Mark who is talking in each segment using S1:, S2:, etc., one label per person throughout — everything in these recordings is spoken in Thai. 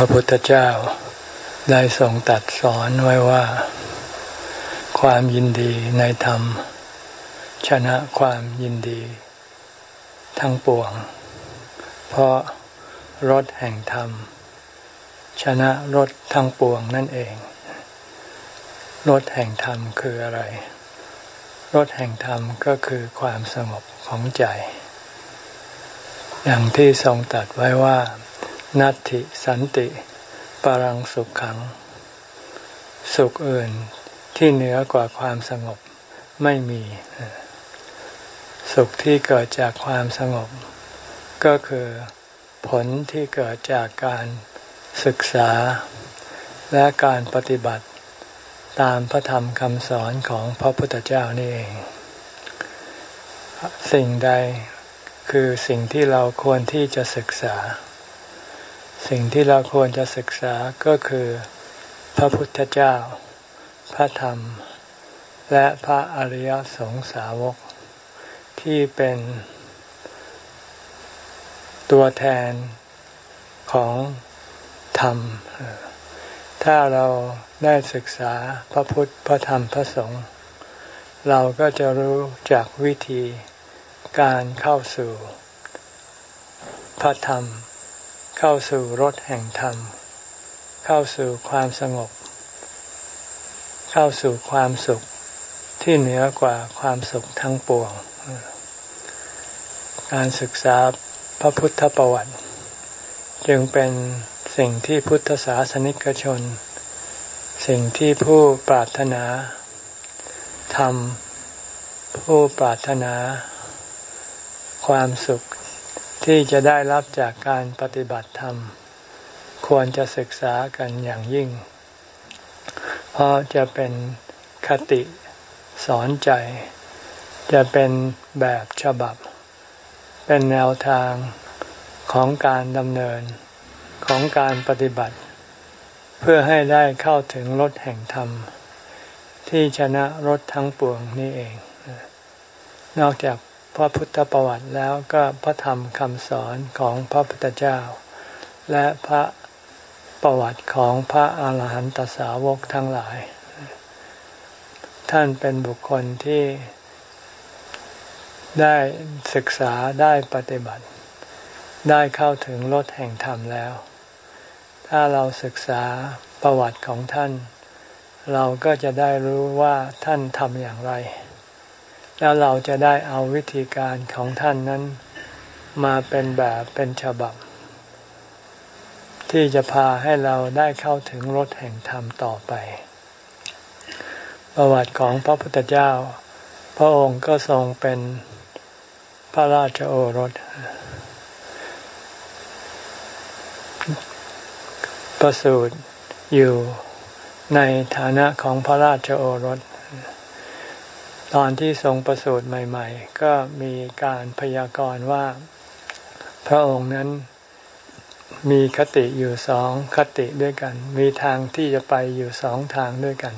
S1: พระพุทธเจ้า ได้ทรงตัดสอนไว้ว่า ความยินดีในธรรม ชนะความยินดี ทั้งปวง เพราะรถแห่งธรรม ชนะรถทั้งปวงนั่นเองรถแห่งธรรมคืออะไรรถแห่งธรรมก็คือความสงบของใจ อย่างที่ทรงตัดไว้ว่า นัตติสันติ ปรังสุขขัง สุขอื่นที่เหนือกว่าความสงบไม่มี สุขที่เกิดจากความสงบ ก็คือผลที่เกิดจากการศึกษา และการปฏิบัติตามพระธรรมคำสอนของพระพุทธเจ้านี่เอง สิ่งใดคือสิ่งที่เราควรที่จะศึกษา สิ่งที่เราควรจะศึกษาก็คือ พระพุทธเจ้า พระธรรม และพระอริยสงสาวก ที่เป็นตัวแทนของธรรม ถ้าเราได้ศึกษาพระพุทธ พระธรรม พระสงฆ์ เราก็จะรู้จากวิธีการเข้าสู่ พระธรรม เข้าสู่รถแห่งธรรม เข้าสู่ความสงบ เข้าสู่ความสุขที่เหนือกว่าความสุขทั้งปวง การศึกษาพระพุทธประวัติ จึงเป็นสิ่งที่พุทธศาสนิกชน สิ่งที่ผู้ปรารถนาทำผู้ปรารถนา ความสุข ที่จะได้รับจากการปฏิบัติธรรม ควรจะศึกษากันอย่างยิ่ง เพราะจะเป็นคติสอนใจ จะเป็นแบบฉบับ เป็นแนวทางของการดำเนินของการปฏิบัติ เพื่อให้ได้เข้าถึงรถแห่งธรรม ที่ชนะรถทั้งปวงนี่เอง นอกจาก พระพุทธประวัติแล้วก็พระธรรมคำสอนของพระพุทธเจ้า และพระประวัติของพระอาหารหันตสาวกทั้งหลาย ท่านเป็นบุคคลที่ได้ศึกษาได้ปฏิบัติ ได้เข้าถึงรถแห่งธรรมแล้ว ถ้าเราศึกษาประวัติของท่าน เราก็จะได้รู้ว่าท่านทำอย่างไร แล้วเราจะได้เอาวิธีการของท่านนั้น มาเป็นแบบเป็นฉบับ ที่จะพาให้เราได้เข้าถึงรถแห่งธรรมต่อไป ประวัติของพระพุทธเจ้า พระองค์ก็ทรงเป็นพระราชโอรสประสูติอยู่ในฐานะของพระราชโอรส ตอนที่ทรงประสูติใหม่ ๆ ก็มีการพยากรณ์ว่า พระองค์นั้นมีคติอยู่สองคติด้วยกัน มีทางที่จะไปอยู่สองทางด้วยกัน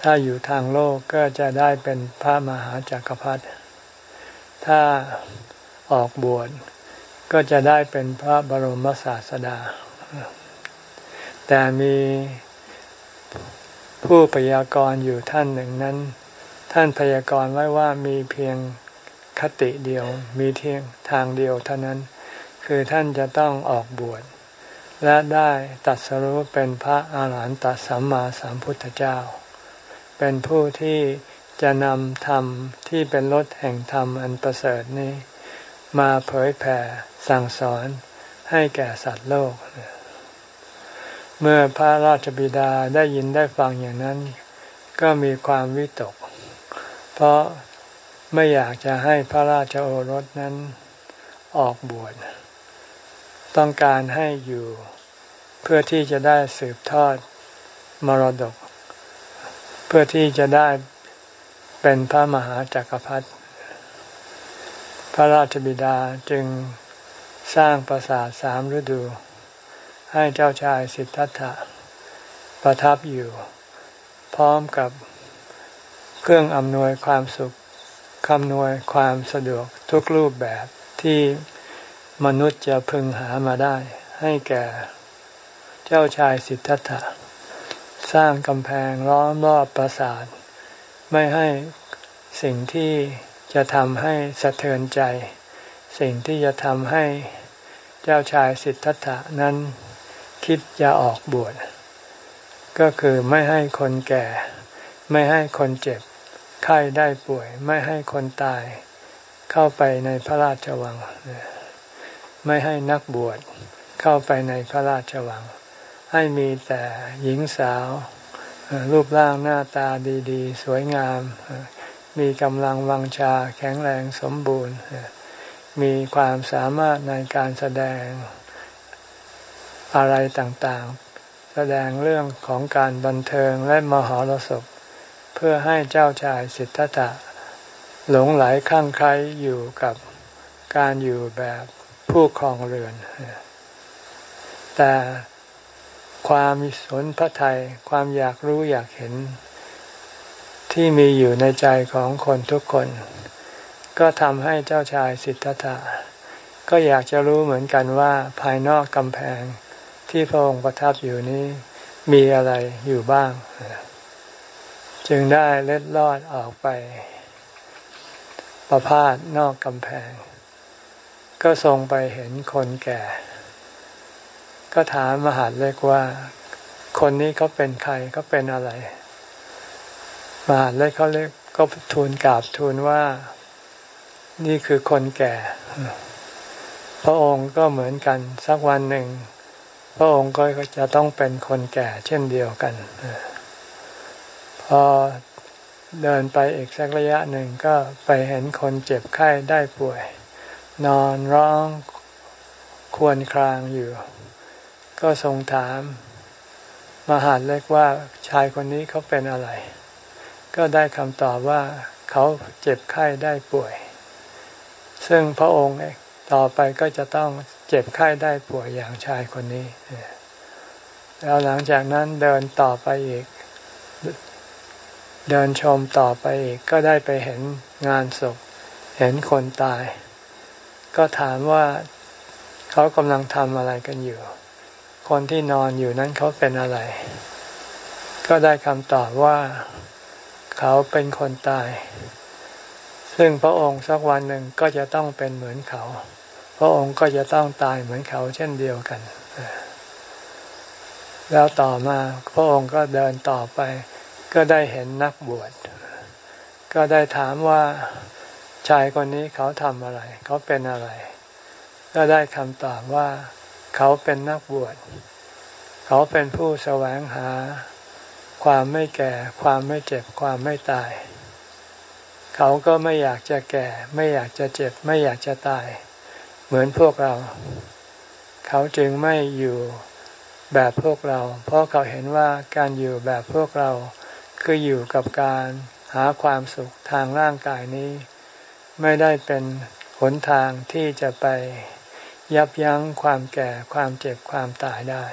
S1: ถ้าอยู่ทางโลกก็จะได้เป็นพระมหาจากักรพรรดิ ถ้าออกบวชก็จะได้เป็นพระบรมศาสดา แต่มีผู้พยากรณ์อยู่ท่านหนึ่งนั้น ท่านพยากรณ์ไว้ว่ามีเพียงคติเดียว มีเทียงทางเดียวเท่านั้น คือท่านจะต้องออกบวช และได้ตัดสรู้เป็นพระอาหารหันตสัมมาสัมพุทธเจ้า เป็นผู้ที่จะนำธรรมที่เป็นรถแห่งธรรมอันประเสริฐนี้ มาเผยแผ่สั่งสอนให้แก่สัตว์โลก เมื่อพระราชบิดาได้ยินได้ฟังอย่างนั้น ก็มีความวิตก เพราะไม่อยากจะให้พระราชโอรสนั้นออกบวช ต้องการให้อยู่เพื่อที่จะได้สืบทอดมรดก เพื่อที่จะได้เป็นพระมหาจากักรพรรดิพระราชบิดาจึงสร้างปราสาทสามฤดู ให้เจ้าชายสิทธัตถะประทับอยู่ พร้อมกับ เครื่องอำนวยความสุขคำนวยความสะดวกทุกรูปแบบที่มนุษย์จะพึงหามาได้ ให้แก่เจ้าชายสิทธัตถะ สร้างกำแพงล้อมรอบปราสาท ไม่ให้สิ่งที่จะทำให้สะเทือนใจ สิ่งที่จะทำให้เจ้าชายสิทธัตถะนั้นคิดจะออกบวช ก็คือไม่ให้คนแก่ ไม่ให้คนเจ็บ ไข้ได้ป่วยไม่ให้คนตาย เข้าไปในพระราชวัง ไม่ให้นักบวชเข้าไปในพระราชวัง ให้มีแต่หญิงสาว รูปร่างหน้าตาดีๆ สวยงาม มีกำลังวังชาแข็งแรงสมบูรณ์ มีความสามารถในการแสดงอะไรต่างๆ แสดงเรื่องของการบันเทิงและมหรสพ พื่อให้เจ้าชายสิทธัตถะหลงไหลคลั่งไคล้อยู่กับการอยู่แบบผู้ครองเรือน แต่ความสนพระไทยความอยากรู้อยากเห็น ที่มีอยู่ในใจของคนทุกคน ก็ทำให้เจ้าชายสิทธัตถะก็อยากจะรู้เหมือนกันว่าภายนอกกำแพงที่พระองค์ประทับอยู่นี้มีอะไรอยู่บ้าง จึงได้เล็ดลอดออกไป ประพาสนอกกำแพง ก็ทรงไปเห็นคนแก่ ก็ถามมหาเล็กว่า คนนี้เขาเป็นใครเขาเป็นอะไร มหาเล็กเขาเล็กก็ทูลกราบทูลว่านี่คือคนแก่ พระองค์ก็เหมือนกันสักวันหนึ่ง พระองค์ก็จะต้องเป็นคนแก่เช่นเดียวกัน พอเดินไปอีกสักระยะหนึ่งก็ไปเห็นคนเจ็บไข้ได้ป่วย นอนร้องควรครางอยู่ ก็ทรงถามมหาดเล็กว่าชายคนนี้เขาเป็นอะไร ก็ได้คำตอบว่าเขาเจ็บไข้ได้ป่วย ซึ่งพระองค์ต่อไปก็จะต้องเจ็บไข้ได้ป่วยอย่างชายคนนี้ แล้วหลังจากนั้นเดินต่อไปอีก เดินชมต่อไปอีกก็ได้ไปเห็นงานศพ เห็นคนตาย ก็ถามว่าเขากำลังทำอะไรกันอยู่ คนที่นอนอยู่นั้นเขาเป็นอะไร ก็ได้คำตอบว่าเขาเป็นคนตาย ซึ่งพระองค์สักวันหนึ่งก็จะต้องเป็นเหมือนเขา พระองค์ก็จะต้องตายเหมือนเขาเช่นเดียวกัน แล้วต่อมาพระองค์ก็เดินต่อไป ก็ได้เห็นนักบวช ก็ได้ถามว่าชายคนนี้เขาทำอะไร เขาเป็นอะไร ก็ได้คำตอบว่า เขาเป็นนักบวช เขาเป็นผู้แสวงหา ความไม่แก่ ความไม่เจ็บ ความไม่ตาย เขาก็ไม่อยากจะแก่ ไม่อยากจะเจ็บ ไม่อยากจะตาย เหมือนพวกเรา เขาจึงไม่อยู่แบบพวกเรา เพราะเขาเห็นว่าการอยู่แบบพวกเรา คืออยู่กับการหาความสุขทางร่างกายนี้ ไม่ได้เป็นหนทางที่จะไปยับยั้งความแก่ความเจ็บความตายได้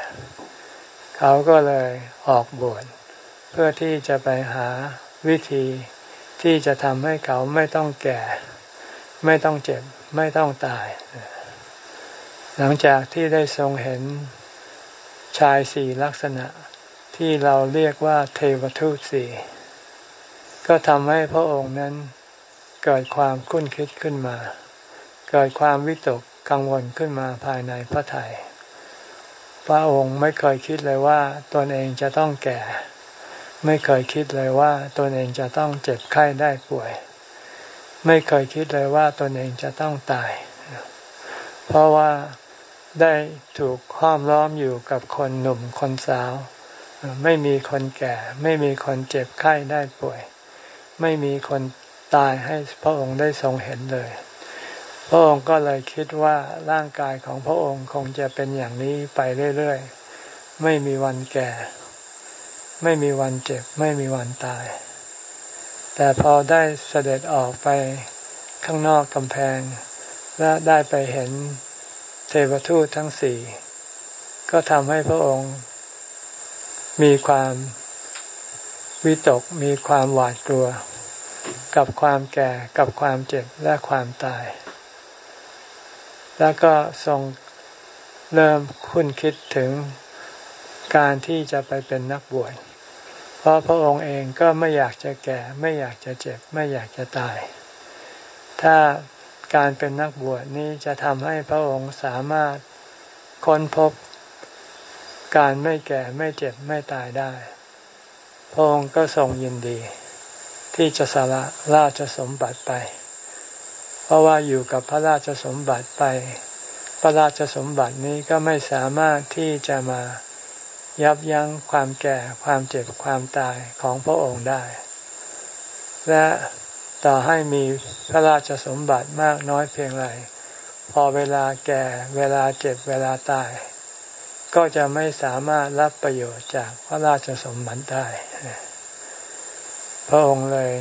S1: เขาก็เลยออกบวชเพื่อที่จะไปหาวิธีที่จะทำให้เขาไม่ต้องแก่ ไม่ต้องเจ็บ ไม่ต้องตาย หลังจากที่ได้ทรงเห็นชายสี่ลักษณะ ที่เราเรียกว่าเทวทูตสี่ก็ทำให้พระองค์นั้นเกิดความคุ้นคิดขึ้นมา เกิดความวิตกกังวลขึ้นมาภายในพระทยพระองค์ไม่เคยคิดเลยว่าตนเองจะต้องแก่ ไม่เคยคิดเลยว่าตนเองจะต้องเจ็บไข้ได้ป่วย ไม่เคยคิดเลยว่าตนเองจะต้องตาย เพราะว่าได้ถูกห้อมล้อมอยู่กับคนหนุ่มคนสาว ไม่มีคนแก่ ไม่มีคนเจ็บไข้ได้ป่วย ไม่มีคนตายให้พระองค์ได้ทรงเห็นเลย พระองค์ก็เลยคิดว่าร่างกายของพระองค์คงจะเป็นอย่างนี้ไปเรื่อยๆ ไม่มีวันแก่ ไม่มีวันเจ็บ ไม่มีวันตาย แต่พอได้เสด็จออกไปข้างนอกกำแพง และได้ไปเห็นเทวทูตทั้งสี่ก็ทำให้พระองค์ มีความวิตกมีความหวาดกลัว กับความแก่กับความเจ็บและความตาย แล้วก็ทรงเริ่มคุ้นคิดถึงการที่จะไปเป็นนักบวชเพราะพระองค์เองก็ไม่อยากจะแก่ ไม่อยากจะเจ็บ ไม่อยากจะตาย ถ้าการเป็นนักบวชนี้จะทำให้พระองค์สามารถค้นพบ การไม่แก่ไม่เจ็บไม่ตายได้พระองค์ก็ทรงยินดี ที่จะสละราชสมบัติไป เพราะว่าอยู่กับพระราชสมบัติไป พระราชสมบัตินี้ก็ไม่สามารถที่จะมายับยั้งความแก่ความเจ็บความตายของพระองค์ได้ และต่อให้มีพระราชสมบัติมากน้อยเพียงไรพอเวลาแก่เวลาเจ็บเวลาตาย ก็จะไม่สามารถรับประโยชน์จากพระราชสมบัติได้ พระองค์เลย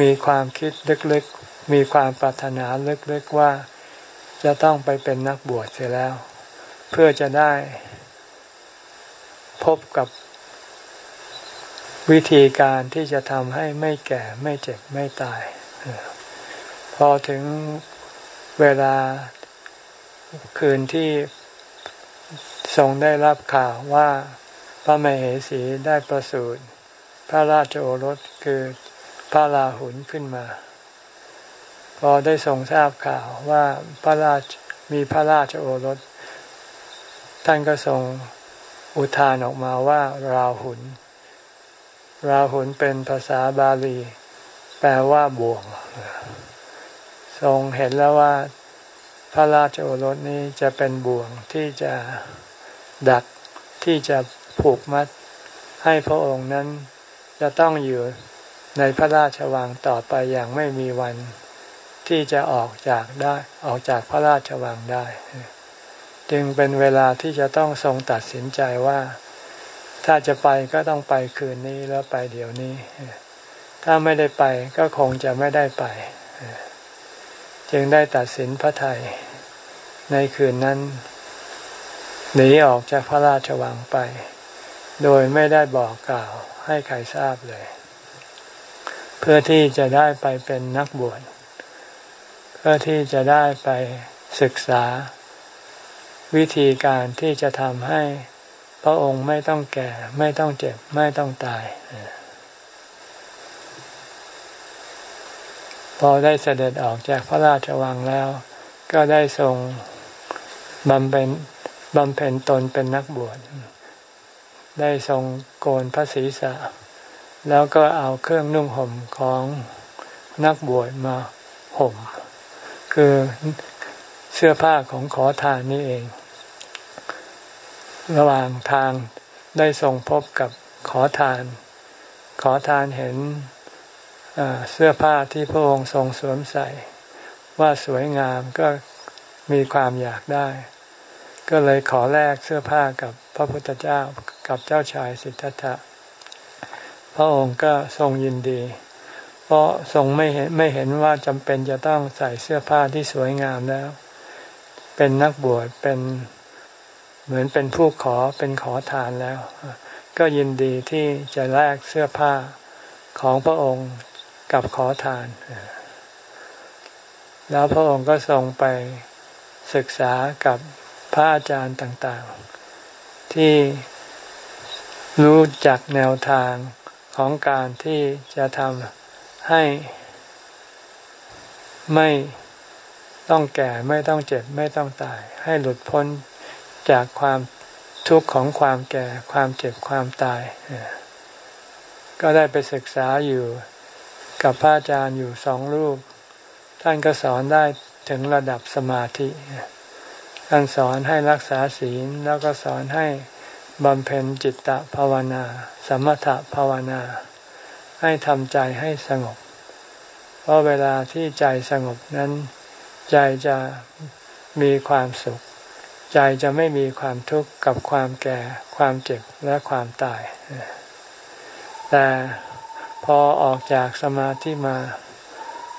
S1: มีความคิดลึกๆ มีความปรารถนาลึกๆว่าจะต้องไปเป็นนักบวชเสียแล้ว เพื่อจะได้พบกับวิธีการที่จะทำให้ไม่แก่ไม่เจ็บไม่ตาย พอถึงเวลาคืนที่ ทรงได้รับข่าวว่าพระมเหสีได้ประสูติพระราชโอรสคือพระราหุลขึ้นมา พอได้ทรงทราบข่าวว่าพระราชมีพระราชโอรส ท่านก็ทรงอุทานออกมาว่าราหุลราหุลเป็นภาษาบาลี แปลว่าบ่วง ทรงเห็นแล้วว่า พระราชโอรสนี้จะเป็นบ่วงที่จะ ดักที่จะผูกมัดให้พระองค์นั้นจะต้องอยู่ในพระราชวังต่อไปอย่างไม่มีวันที่จะออกจากได้ออกจากพระราชวังได้ จึงเป็นเวลาที่จะต้องทรงตัดสินใจว่า ถ้าจะไปก็ต้องไปคืนนี้แล้วไปเดี๋ยวนี้ ถ้าไม่ได้ไปก็คงจะไม่ได้ไป จึงได้ตัดสินพระไทยในคืนนั้น หนีออกจากพระราชวังไป โดยไม่ได้บอกกล่าวให้ใครทราบเลย เพื่อที่จะได้ไปเป็นนักบวชเพื่อที่จะได้ไปศึกษา วิธีการที่จะทำให้พระองค์ไม่ต้องแก่ ไม่ต้องเจ็บ ไม่ต้องตาย พอได้เสด็จออกจากพระราชวังแล้ว ก็ได้ทรงบำเพ็ญ บำเพ็ญตนเป็นนักบวช ได้ทรงโกนพระศีรษะ แล้วก็เอาเครื่องนุ่งห่มของนักบวชมาห่ม คือเสื้อผ้าของขอทานนี่เอง ระหว่างทางได้ส่งพบกับขอทาน ขอทานเห็นเสื้อผ้าที่พระองค์ทรงสวมใส่ ว่าสวยงามก็มีความอยากได้ ก็เลยขอแลกเสื้อผ้ากับพระพุทธเจ้ากับเจ้าชายสิทธัตถะ พระองค์ก็ทรงยินดี เพราะทรงไม่เห็นไม่เห็นว่าจำเป็นจะต้องใส่เสื้อผ้าที่สวยงามแล้ว เป็นนักบวชเป็นเหมือนเป็นผู้ขอเป็นขอทานแล้ว ก็ยินดีที่จะแลกเสื้อผ้าของพระองค์กับขอทาน แล้วพระองค์ก็ทรงไปศึกษากับ ระอาจารย์ต่างๆ ที่รู้จักแนวทางของการที่จะทำให้ไม่ต้องแก่ไม่ต้องเจ็บไม่ต้องตาย ให้หลุดพ้นจากความทุกข์ของความแก่ความเจ็บความตาย ก็ได้ไปศึกษาอยู่กับพระอาจารย์อยู่สองรูป ท่านก็สอนได้ถึงระดับสมาธิ ท่านสอนให้รักษาศีลแล้วก็สอนให้บำเพ็ญจิตตภาวนา สมถภาวนา ให้ทำใจให้สงบ เพราะเวลาที่ใจสงบนั้น ใจจะมีความสุข ใจจะไม่มีความทุกข์กับความแก่ ความเจ็บและความตาย แต่พอออกจากสมาธิมา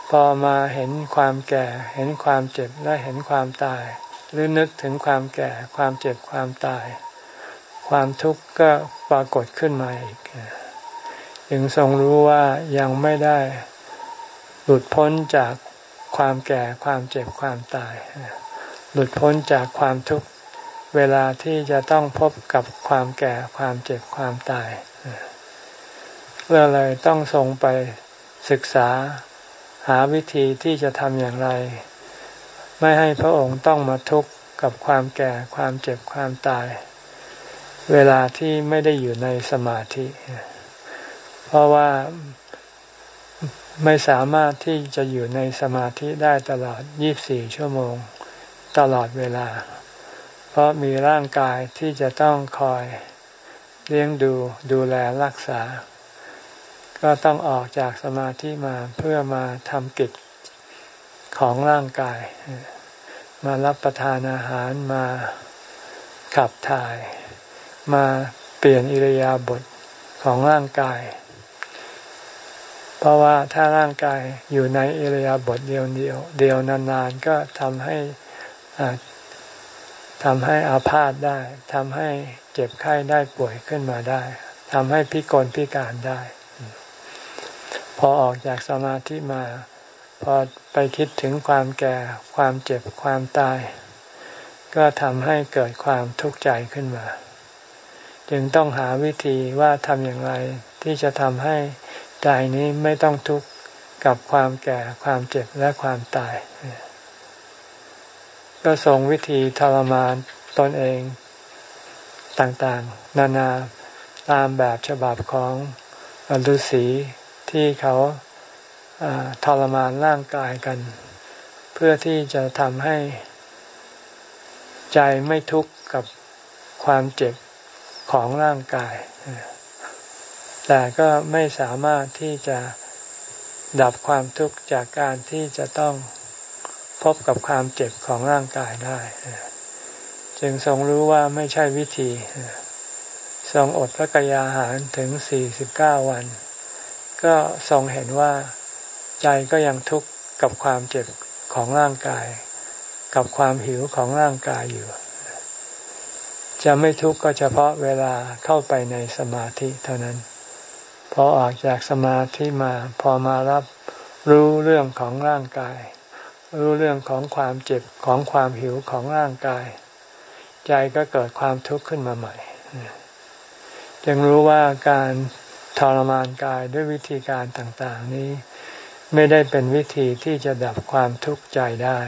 S1: พอมาเห็นความแก่ เห็นความเจ็บและเห็นความตาย หรือนึกถึงความแก่ความเจ็บความตาย ความทุกข์ก็ปรากฏขึ้นมาอีกจึงทรงรู้ว่ายังไม่ได้หลุดพ้นจากความแก่ความเจ็บความตาย หลุดพ้นจากความทุกข์เวลาที่จะต้องพบกับความแก่ความเจ็บความตายเราเลยต้องทรงไปศึกษาหาวิธีที่จะทำอย่างไร ไม่ให้พระองค์ต้องมาทุกข์กับความแก่ความเจ็บความตาย เวลาที่ไม่ได้อยู่ในสมาธิ เพราะว่าไม่สามารถที่จะอยู่ในสมาธิได้ตลอด 24 ชั่วโมง ตลอดเวลา เพราะมีร่างกายที่จะต้องคอยเลี้ยงดูดูแลรักษา ก็ต้องออกจากสมาธิมาเพื่อมาทำกิจ ของร่างกาย มารับประทานอาหารมาขับถ่าย มาเปลี่ยนอิริยาบถของร่างกาย เพราะว่าถ้าร่างกายอยู่ในอิริยาบถเดียวเดียวเดียวนานๆก็ทำให้ทำให้อาพาธได้ทำให้เจ็บไข้ได้ป่วยขึ้นมาได้ทำให้พิกลพิการได้ พอออกจากสมาธิมา พอไปคิดถึงความแก่ ความเจ็บความตาย ก็ทำให้เกิดความทุกข์ใจขึ้นมา จึงต้องหาวิธีว่าทำอย่างไรที่จะทำให้ใจนี้ไม่ต้องทุกข์กับความแก่ความเจ็บและความตาย ก็ทรงวิธีทรมานตนเองต่างๆ นานาตามแบบฉบับของฤาษีที่เขา ทรมานร่างกายกัน เพื่อที่จะทำให้ ใจไม่ทุกข์กับความเจ็บของร่างกาย แต่ก็ไม่สามารถที่จะดับความทุกข์จากการที่จะต้องพบกับความเจ็บของร่างกายได้ จึงทรงรู้ว่าไม่ใช่วิธี ทรงอดพระกยาหารถึงสี่สิบเก้าวัน ก็ทรงเห็นว่า ใจก็ยังทุกข์กับความเจ็บของร่างกาย กับความหิวของร่างกายอยู่ จะไม่ทุกข์ก็เฉพาะเวลาเข้าไปในสมาธิเท่านั้น พอออกจากสมาธิมาพอมารับรู้เรื่องของร่างกาย รู้เรื่องของความเจ็บของความหิวของร่างกาย ใจก็เกิดความทุกข์ขึ้นมาใหม่จึงรู้ว่าการทรมานกายด้วยวิธีการต่างๆนี้ ไม่ได้เป็นวิธีที่จะดับความทุกข์ใจได้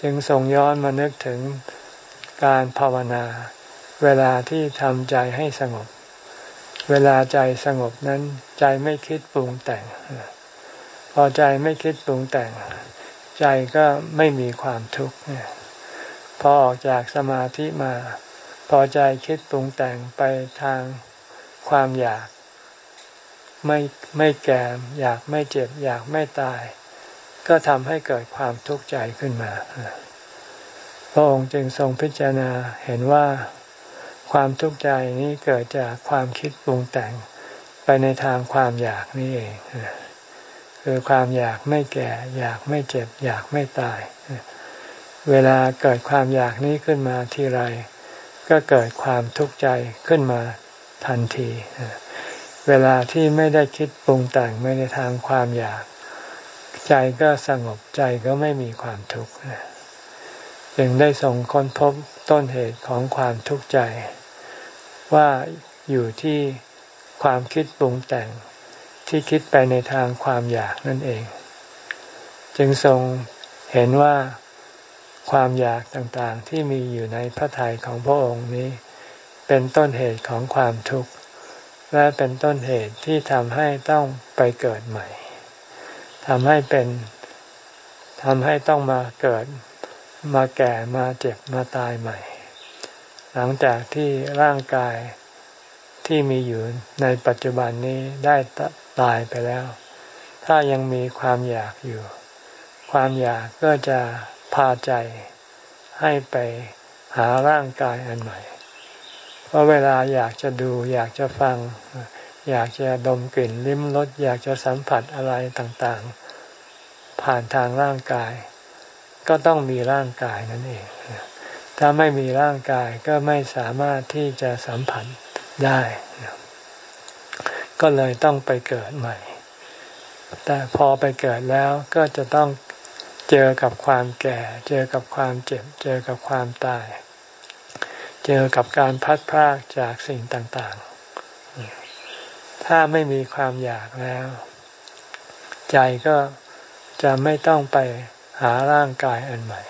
S1: จึงส่งย้อนมานึกถึงการภาวนา เวลาที่ทำใจให้สงบ เวลาใจสงบนั้น ใจไม่คิดปรุงแต่ง พอใจไม่คิดปรุงแต่ง ใจก็ไม่มีความทุกข์พอออกจากสมาธิมา พอใจคิดปรุงแต่งไปทางความอยาก ไม่ไม่แก่อยากไม่เจ็บ อยากไม่ตาย ก็ทำให้เกิดความทุกข์ใจขึ้นมา พระองค์จึงทรงพิจารณาเห็นว่าความทุกข์ใจนี้เกิดจากความคิดปรุงแต่งไปในทางความอยากนี่เองคือความอยากไม่แก่ อยากไม่เจ็บ อยากไม่ตาย เวลาเกิดความอยากนี้ขึ้นมาทีไร ก็เกิดความทุกข์ใจขึ้นมาทันที เวลาที่ไม่ได้คิดปรุงแต่งไม่ในทางความอยาก ใจก็สงบใจก็ไม่มีความทุกข์จึงได้ส่งค้นพบต้นเหตุของความทุกข์ใจ ว่าอยู่ที่ความคิดปรุงแต่งที่คิดไปในทางความอยากนั่นเอง จึงทรงเห็นว่าความอยากต่างๆที่มีอยู่ในพระทัยของพระองค์นี้ เป็นต้นเหตุของความทุกข์ และเป็นต้นเหตุที่ทำให้ต้องไปเกิดใหม่ทำให้เป็นทำให้ต้องมาเกิดมาแก่มาเจ็บมาตายใหม่ หลังจากที่ร่างกายที่มีอยู่ในปัจจุบันนี้ได้ตายไปแล้ว ถ้ายังมีความอยากอยู่ ความอยากก็จะพาใจให้ไปหาร่างกายอันใหม่ ราะเวลาอยากจะดู อยากจะฟัง อยากจะดมกลิ่นลิ้มรสอยากจะสัมผัสอะไรต่างๆ ผ่านทางร่างกาย ก็ต้องมีร่างกายนั่นเอง ถ้าไม่มีร่างกายก็ไม่สามารถที่จะสัมผัสได้ ก็เลยต้องไปเกิดใหม่ แต่พอไปเกิดแล้วก็จะต้องเจอกับความแก่ เจอกับความเจ็บ เจอกับความตาย เจอกับการพัดพรากจากสิ่งต่างๆ ถ้าไม่มีความอยากแล้ว ใจก็จะไม่ต้องไปหาร่างกายอันใหม่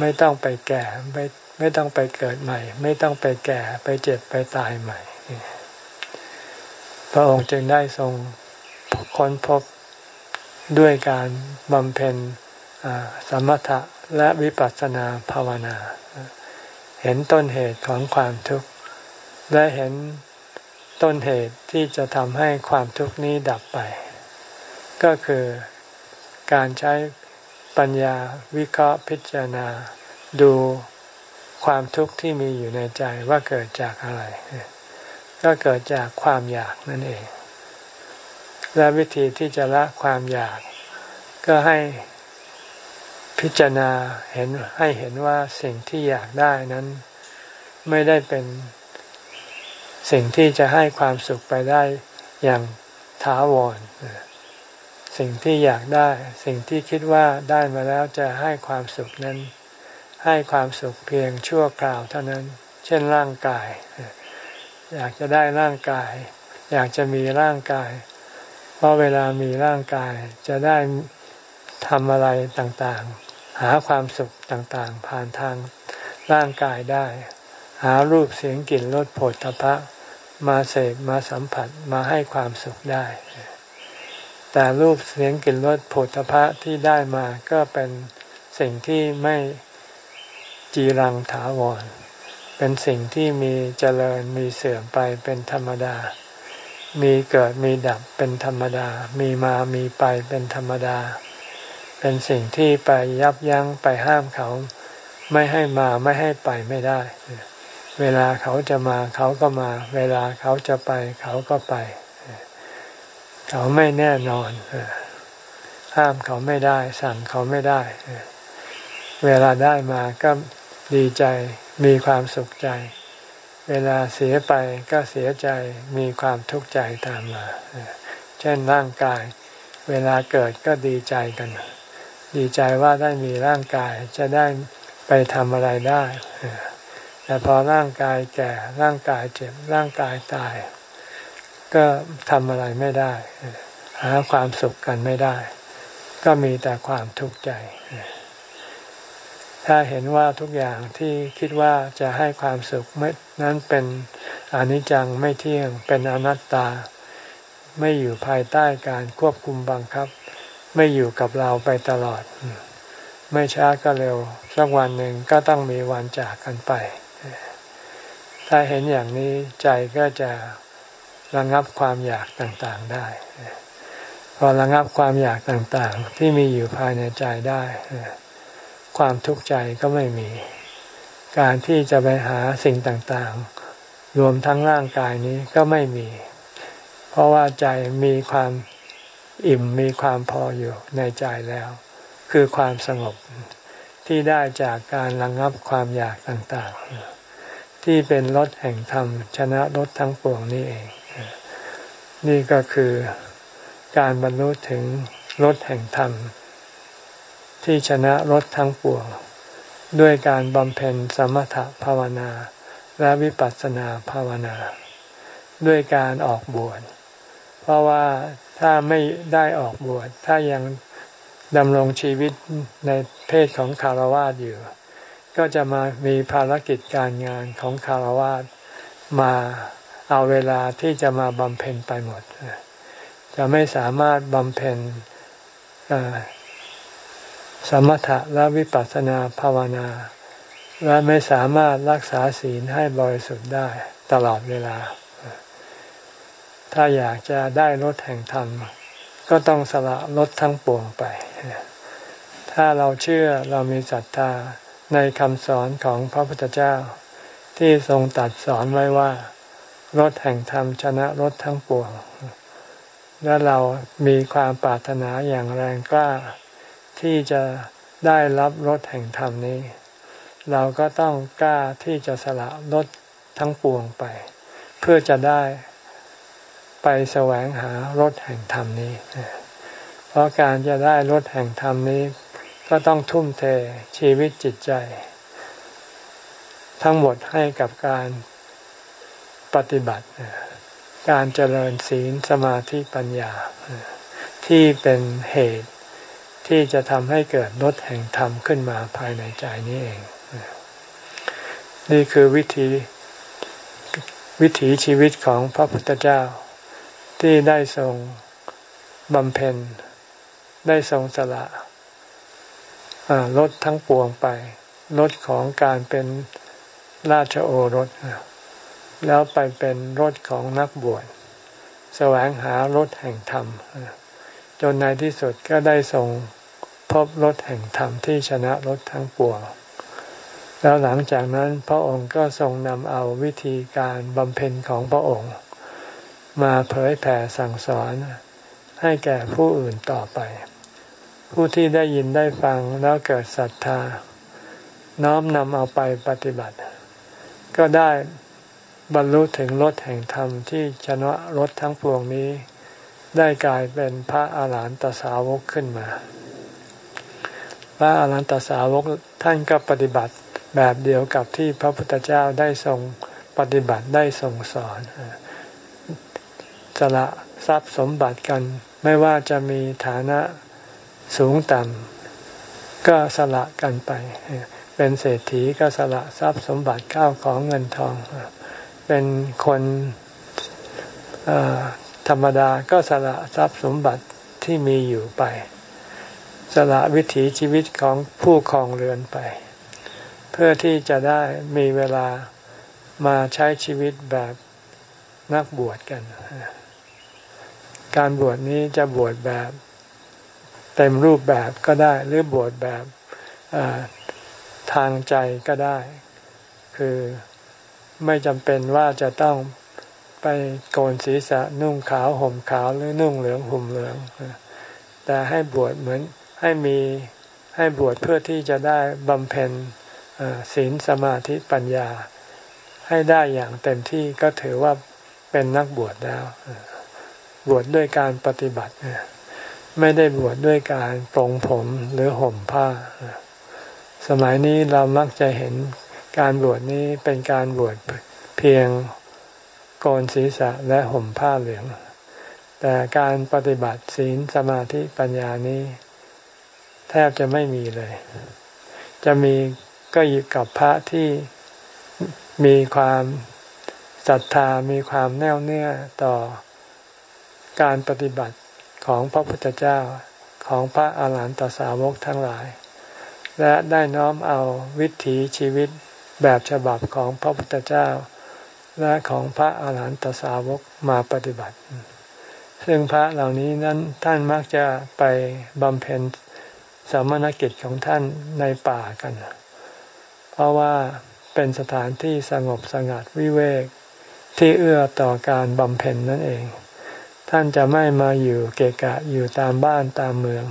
S1: ไม่ต้องไปแก่ไม่ไม่ต้องไปเกิดใหม่ ไม่ต้องไปแก่ไปเจ็บไปตายใหม่ พระองค์จึงได้ทรงค้นพบด้วยการบำเพ็ญสมถะและวิปัสสนาภาวนา เห็นต้นเหตุของความทุกข์ และเห็นต้นเหตุที่จะทำให้ความทุกข์นี้ดับไป ก็คือการใช้ปัญญาวิเคราะห์พิจารณา ดูความทุกข์ที่มีอยู่ในใจว่าเกิดจากอะไร ก็เกิดจากความอยากนั่นเอง และวิธีที่จะละความอยาก ก็ให้ พิจารณาเห็นให้เห็นว่าสิ่งที่อยากได้นั้นไม่ได้เป็นสิ่งที่จะให้ความสุขไปได้อย่างถาวร สิ่งที่อยากได้ สิ่งที่คิดว่าได้มาแล้วจะให้ความสุขนั้น ให้ความสุขเพียงชั่วคราวเท่านั้น เช่นร่างกาย อยากจะได้ร่างกาย อยากจะมีร่างกาย เพราะเวลามีร่างกายจะได้ทำอะไรต่างๆ หาความสุขต่างๆ ผ่านทางร่างกายได้ หารูปเสียงกลิ่นรสผลทพะมาเสพมาสัมผัสมาให้ความสุขได้ แต่รูปเสียงกลิ่นรสผลพระที่ได้มาก็เป็นสิ่งที่ไม่จีรังถาวร เป็นสิ่งที่มีเจริญมีเสื่อมไปเป็นธรรมดา มีเกิดมีดับเป็นธรรมดา มีมามีไปเป็นธรรมดา เป็นสิ่งที่ไปยับยั้งไปห้ามเขา ไม่ให้มาไม่ให้ไปไม่ได้ เวลาเขาจะมาเขาก็มา เวลาเขาจะไปเขาก็ไป เขาไม่แน่นอน ห้ามเขาไม่ได้ สั่งเขาไม่ได้ เวลาได้มาก็ดีใจมีความสุขใจเวลาเสียไปก็เสียใจมีความทุกข์ใจตามมา เช่นร่างกาย เวลาเกิดก็ดีใจกัน ดีใจว่าได้มีร่างกายจะได้ไปทำอะไรได้ แต่พอร่างกายแก่ร่างกายเจ็บร่างกายตาย ก็ทำอะไรไม่ได้ หาความสุขกันไม่ได้ ก็มีแต่ความทุกข์ใจ ถ้าเห็นว่าทุกอย่างที่คิดว่าจะให้ความสุขนั้นเป็นอนิจจังไม่เที่ยงเป็นอนัตตา ไม่อยู่ภายใต้การควบคุมบังคับ ไม่อยู่กับเราไปตลอด ไม่ช้าก็เร็ว สักวันหนึ่งก็ต้องมีวันจากกันไป ถ้าเห็นอย่างนี้ใจก็จะระงับความอยากต่างๆได้ พอระงับความอยากต่างๆ ที่มีอยู่ภายในใจได้ ความทุกข์ใจก็ไม่มี การที่จะไปหาสิ่งต่างๆ รวมทั้งร่างกายนี้ก็ไม่มี เพราะว่าใจมีความ อิ่มมีความพออยู่ในใจแล้ว คือความสงบที่ได้จากการระงงับความอยากต่างๆ ที่เป็นรถแห่งธรรม ชนะรถทั้งปวงนี้เอง นี่ก็คือการบรรลุถึงรถแห่งธรรม ที่ชนะรถทั้งปวง ด้วยการบำเพ็ญสมถภาวนา และวิปัสสนาภาวนา ด้วยการออกบวชเพราะว่า ถ้าไม่ได้ออกบวชถ้ายังดำรงชีวิตในเพศของคารวาสอยู่ ก็จะมามีภารกิจการงานของคารวาสมาเอาเวลาที่จะมาบำเพ็ญไปหมด จะไม่สามารถบำเพ็ญสมถะและวิปัสสนาภาวนา และไม่สามารถรักษาศีลให้บริสุทธิ์ได้ตลอดเวลา ถ้าอยากจะได้รถแห่งธรรม ก็ต้องสละรถทั้งปวงไป ถ้าเราเชื่อเรามีศรัทธาในคำสอนของพระพุทธเจ้า ที่ทรงตัดสอนไว้ว่ารถแห่งธรรมชนะรถทั้งปวง และเรามีความปรารถนาอย่างแรงกล้า ที่จะได้รับรถแห่งธรรมนี้ เราก็ต้องกล้าที่จะสละรถทั้งปวงไป เพื่อจะได้ ไปแสวงหารถแห่งธรรมนี้ เพราะการจะได้รถแห่งธรรมนี้ ก็ต้องทุ่มเทชีวิตจิตใจ ทั้งหมดให้กับการปฏิบัติ การเจริญศีลสมาธิปัญญา ที่เป็นเหตุที่จะทำให้เกิดลดแห่งธรรมขึ้นมาภายในใจนี้เอง นี่คือวิธีวิถีชีวิตของพระพุทธเจ้า ที่ได้ทรงบำเพ็ญ ได้ทรงสละลดทั้งปวงไปลดของการเป็นราชโอรส แล้วไปเป็นรถของนักบวชแสวงหารถแห่งธรรม จนในที่สุดก็ได้ทรงพบรถแห่งธรรมที่ชนะรถทั้งปวงแล้วหลังจากนั้นพระองค์ก็ทรงนำเอาวิธีการบำเพ็ญของพระองค์ มาเผยแผ่สั่งสอนให้แก่ผู้อื่นต่อไป ผู้ที่ได้ยินได้ฟังแล้วเกิดศรัทธา น้อมนำเอาไปปฏิบัติ ก็ได้บรรลุถึงรถแห่งธรรมที่ชนะรถทั้งปวงนี้ ได้กลายเป็นพระอาหารหันตสาวกขึ้นมา พระอาหารหันตสาวกท่านก็ปฏิบัติแบบเดียวกับที่พระพุทธเจ้าได้ทรงปฏิบัติได้ทรงสอน สละทรัพย์สมบัติกัน ไม่ว่าจะมีฐานะสูงต่ำก็สละกันไป เป็นเศรษฐีก็สละทรัพย์สมบัติข้าวของเงินทอง เป็นคนธรรมดาก็สละทรัพย์สมบัติที่มีอยู่ไป สละวิถีชีวิตของผู้ครองเรือนไป เพื่อที่จะได้มีเวลามาใช้ชีวิตแบบนักบวชกัน การบวชนี้จะบวชแบบเต็มรูปแบบก็ได้ หรือบวชแบบทางใจก็ได้ คือไม่จำเป็นว่าจะต้องไปโกนศีรษะนุ่งขาวห่มขาวหรือนุ่งเหลืองห่มเหลือง แต่ให้บวชเหมือนให้มีให้บวชเพื่อที่จะได้บำเพ็ญศีลสมาธิปัญญา ให้ได้อย่างเต็มที่ก็ถือว่าเป็นนักบวชแล้ว บวชดด้วยการปฏิบัติ ไม่ได้บวชดด้วยการปรงผมหรือห่มผ้า สมัยนี้เรามักจะเห็นการบวชนี้เป็นการบวชเพียงโกนศีรษะและห่มผ้าเหลือง แต่การปฏิบัติศีลสมาธิปัญญานี้ แทบจะไม่มีเลย จะมีก็อยู่กับพระที่มีความศรัทธามีความแน่วแน่ต่อ การปฏิบัติของพระพุทธเจ้าของพระอาหารหันตสาวกทั้งหลาย และได้น้อมเอาวิถีชีวิตแบบฉบับของพระพุทธเจ้า และของพระอาหารหันตสาวกมาปฏิบัติ ซึ่งพระเหล่านี้นั้นท่านมักจะไปบำเพ็ญสามณกิจของท่านในป่ากัน เพราะว่าเป็นสถานที่สงบสงัดวิเวกที่เอื้อต่อการบำเพ็ญนั่นเอง ท่านจะไม่มาอยู่เกะกะอยู่ตามบ้านตามเมือง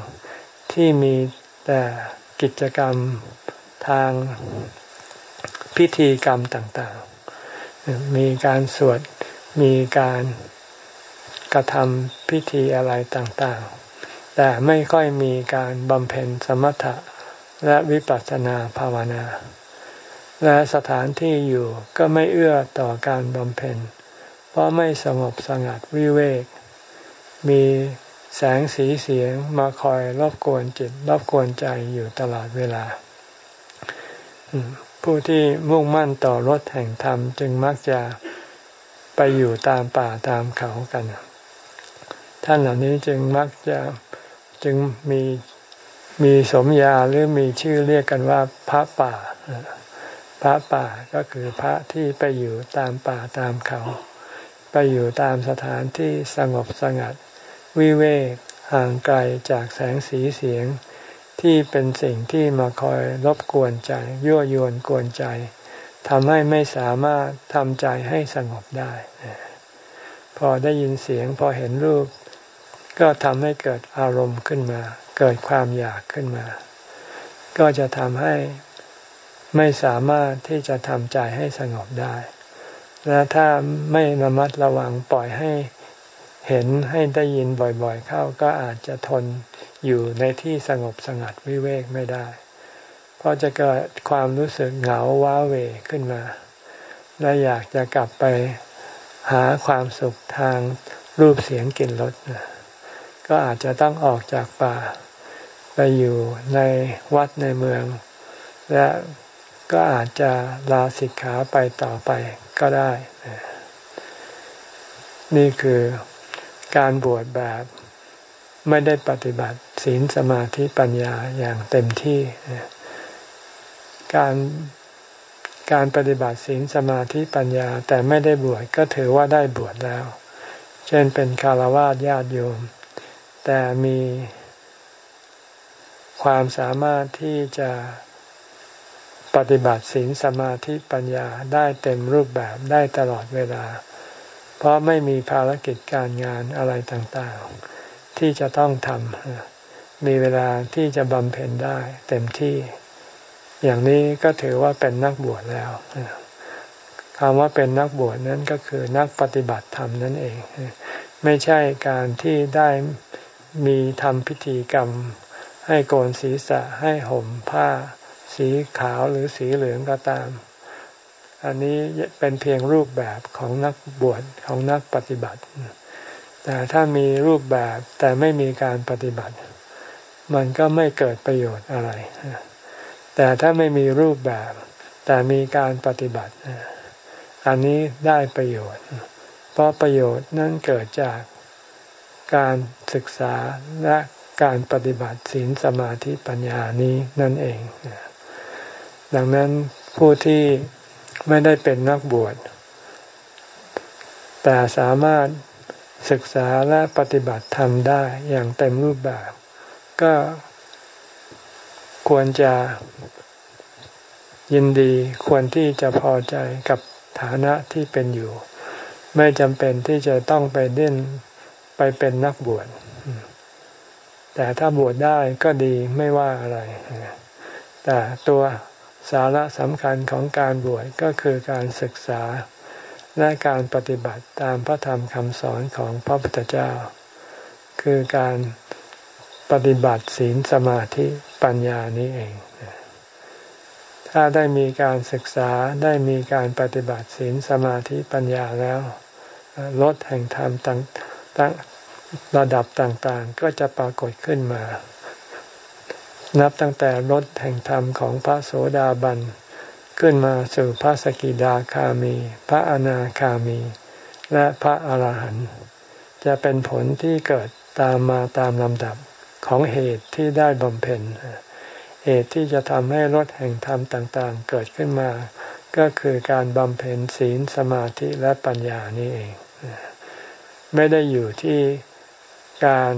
S1: ที่มีแต่กิจกรรมทางพิธีกรรมต่างๆ มีการสวด มีการกระทำพิธีอะไรต่างๆ แต่ไม่ค่อยมีการบำเพ็ญสมถะและวิปัสสนาภาวนา และสถานที่อยู่ก็ไม่เอื้อต่อการบำเพ็ญ เพราะไม่สงบสงัดวิเวก มีแสงสีเสียงมาคอยรบกวนจิตรบกวนใจอยู่ตลอดเวลา ผู้ที่มุ่งมั่นต่อรถแห่งธรรม จึงมักจะไปอยู่ตามป่าตามเขากัน ท่านเหล่านี้จึงมักจะจึงมีมีสมญาหรือมีชื่อเรียกกันว่าพระป่า พระป่าก็คือพระที่ไปอยู่ตามป่าตามเขา ไปอยู่ตามสถานที่สงบสงัด วิเวกห่างไกลจากแสงสีเสียง ที่เป็นสิ่งที่มาคอยรบกวนใจ ยั่วยวนกวนใจทำให้ไม่สามารถทำใจให้สงบได้ พอได้ยินเสียงพอเห็นรูป ก็ทำให้เกิดอารมณ์ขึ้นมา เกิดความอยากขึ้นมา ก็จะทำให้ไม่สามารถที่จะทำใจให้สงบได้ และถ้าไม่ระมัดระวังปล่อยให้ เห็นให้ได้ยินบ่อยๆ เข้าก็อาจจะทนอยู่ในที่สงบสงัดวิเวกไม่ได้ เพราะจะเกิดความรู้สึกเหงาว้าเวขึ้นมา และอยากจะกลับไปหาความสุขทางรูปเสียงกลิ่นรสก็อาจจะต้องออกจากป่า ไปอยู่ในวัดในเมือง และก็อาจจะลาสิกขาไปต่อไปก็ได้ นี่คือ การบวชแบบไม่ได้ปฏิบัติศีลสมาธิปัญญาอย่างเต็มที่ การการปฏิบัติศีลสมาธิปัญญาแต่ไม่ได้บวชก็ถือว่าได้บวชแล้ว เช่นเป็นคารวะญาติโยม แต่มีความสามารถที่จะปฏิบัติศีลสมาธิปัญญาได้เต็มรูปแบบได้ตลอดเวลา เพราะไม่มีภารกิจการงานอะไรต่างๆ ที่จะต้องทำมีเวลาที่จะบำเพ็ญได้เต็มที่ อย่างนี้ก็ถือว่าเป็นนักบวชแล้วคำว่าเป็นนักบวชนั้นก็คือนักปฏิบัติธรรมนั่นเอง ไม่ใช่การที่ได้มีทำพิธีกรรม ให้โกนศีรษะให้ห่มผ้า สีขาวหรือสีเหลืองก็ตาม อันนี้เป็นเพียงรูปแบบของนักบวชของนักปฏิบัติ แต่ถ้ามีรูปแบบแต่ไม่มีการปฏิบัติ มันก็ไม่เกิดประโยชน์อะไร แต่ถ้าไม่มีรูปแบบ แต่มีการปฏิบัติ อันนี้ได้ประโยชน์ เพราะประโยชน์นั้นเกิดจากการศึกษาและการปฏิบัติศีลสมาธิปัญญานี้นั่นเอง ดังนั้นผู้ที่ ไม่ได้เป็นนักบวช แต่สามารถศึกษาและปฏิบัติธรรมได้อย่างเต็มรูปแบบ ก็ควรจะยินดีควรที่จะพอใจกับฐานะที่เป็นอยู่ ไม่จำเป็นที่จะต้องไปเด่นไปเป็นนักบวชแต่ถ้าบวชได้ก็ดีไม่ว่าอะไร แต่ตัว สาระสำคัญของการบวชก็คือการศึกษา และการปฏิบัติตามพระธรรมคำสอนของพระพุทธเจ้า คือการปฏิบัติศีลสมาธิปัญญานี้เอง ถ้าได้มีการศึกษาได้มีการปฏิบัติศีลสมาธิปัญญาแล้วลดแห่งธรรมตั้งระดับต่างๆ ก็จะปรากฏขึ้นมา นับตั้งแต่รถแห่งธรรมของพระโสดาบัน ขึ้นมาสู่พระสกิดาคามี พระอนาคามี และพระอาหารหันต์จะเป็นผลที่เกิดตามมาตามลำดับของเหตุที่ได้บำเพ็ญเหตุที่จะทำให้รถแห่งธรรมต่างๆ เกิดขึ้นมา ก็คือการบำเพ็ญศีลสมาธิและปัญญานี่เอง ไม่ได้อยู่ที่การ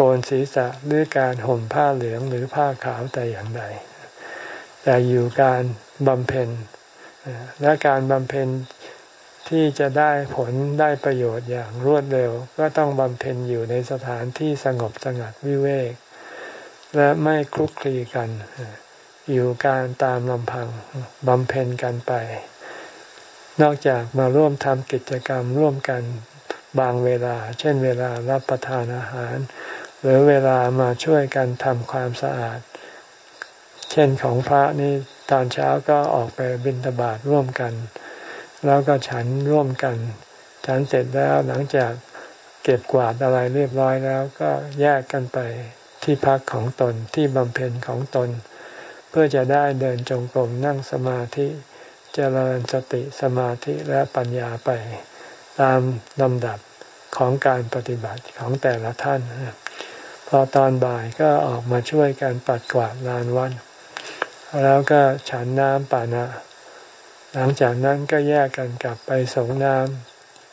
S1: โกนศีรษะหรือการห่มผ้าเหลืองหรือผ้าขาวแต่อย่างใด แต่อยู่การบำเพ็ญ และการบำเพ็ญที่จะได้ผลได้ประโยชน์อย่างรวดเร็ว ก็ต้องบำเพ็ญอยู่ในสถานที่สงบสงัดวิเวก และไม่คลุกคลีกัน อยู่การตามลำพังบำเพ็ญกันไป นอกจากมาร่วมทำกิจกรรมร่วมกันบางเวลา เช่นเวลารับประทานอาหาร หรือเวลามาช่วยกันทำความสะอาด เช่นของพระนี่ตอนเช้าก็ออกไปบิณฑบาตร่วมกัน แล้วก็ฉันร่วมกัน ฉันเสร็จแล้วหลังจากเก็บกวาดอะไรเรียบร้อยแล้วก็แยกกันไปที่พักของตนที่บำเพ็ญของตน เพื่อจะได้เดินจงกรมนั่งสมาธิจเจริญสติสมาธิและปัญญาไป ตามลำดับของการปฏิบัติของแต่ละท่าน พอตอนบ่ายก็ออกมาช่วยกันปัดกวาดลานวัดแล้วก็ฉันน้ำปานะ หลังจากนั้นก็แยกกันกลับไปส่งน้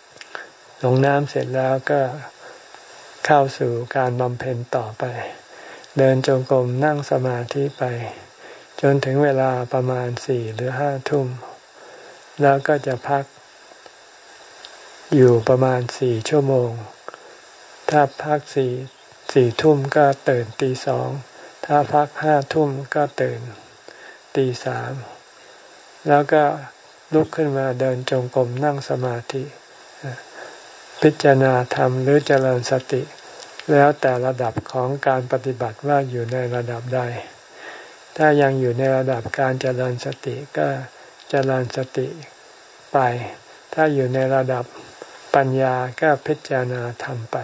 S1: ำส่งน้ำเสร็จแล้วก็เข้าสู่การบำเพ็ญต่อไป เดินจงกรมนั่งสมาธิไป จนถึงเวลาประมาณสี่หรือห้าทุ่ม แล้วก็จะพัก อยู่ประมาณสี่ชั่วโมง ถ้าพักสี่ สี่ทุ่มก็ตื่นตีสองถ้าพักห้าทุ่มก็ตื่นตีสามแล้วก็ลุกขึ้นมาเดินจงกรมนั่งสมาธิ พิจารณาธรรมหรือเจริญสติ แล้วแต่ระดับของการปฏิบัติว่าอยู่ในระดับใด ถ้ายังอยู่ในระดับการเจริญสติก็เจริญสติไป ถ้าอยู่ในระดับปัญญาก็พิจารณาธรรมไป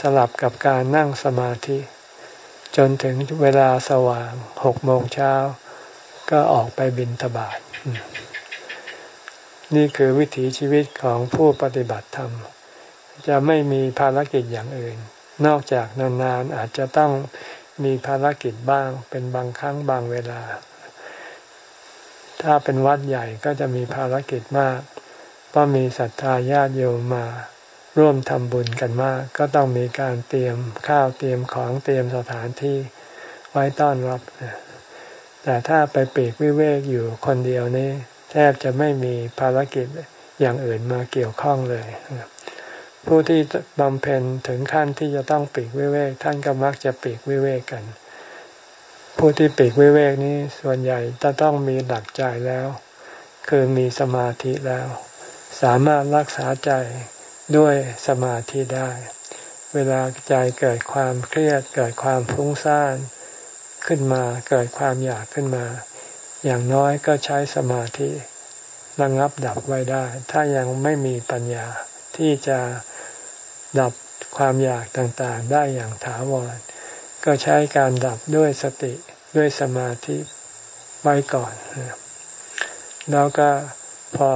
S1: สลับกับการนั่งสมาธิ จนถึงเวลาสว่างหกโมงเช้า ก็ออกไปบินทบาทนี่คือวิถีชีวิตของผู้ปฏิบัติธรรม จะไม่มีภารกิจอย่างอื่น นอกจากนานๆอาจจะต้องมีภารกิจบ้างเป็นบางครั้งบางเวลา ถ้าเป็นวัดใหญ่ก็จะมีภารกิจมาก เพราะมีศรัทธาญาติโยมมา ร่วมทำบุญกันมาก ก็ต้องมีการเตรียมข้าวเตรียมของเตรียมสถานที่ไว้ต้อนรับ แต่ถ้าไปปีกวิเวกอยู่คนเดียวนี้แทบจะไม่มีภารกิจอย่างอื่นมาเกี่ยวข้องเลย ผู้ที่บำเพ็ญถึงขั้นที่จะต้องปีกวิเวก ท่านก็มักจะปีกวิเวกกัน ผู้ที่ปีกวิเวกนี้ส่วนใหญ่จะต้องมีหลักใจแล้ว คือมีสมาธิแล้ว สามารถรักษาใจ ด้วยสมาธิได้ เวลาใจเกิดความเครียด เกิดความฟุ้งซ่านขึ้นมา เกิดความอยากขึ้นมา อย่างน้อยก็ใช้สมาธิระงับดับไว้ได้ ถ้ายังไม่มีปัญญาที่จะดับความอยากต่างๆ ได้อย่างถาวร ก็ใช้การดับด้วยสติด้วยสมาธิไว้ก่อน แล้วก็พอ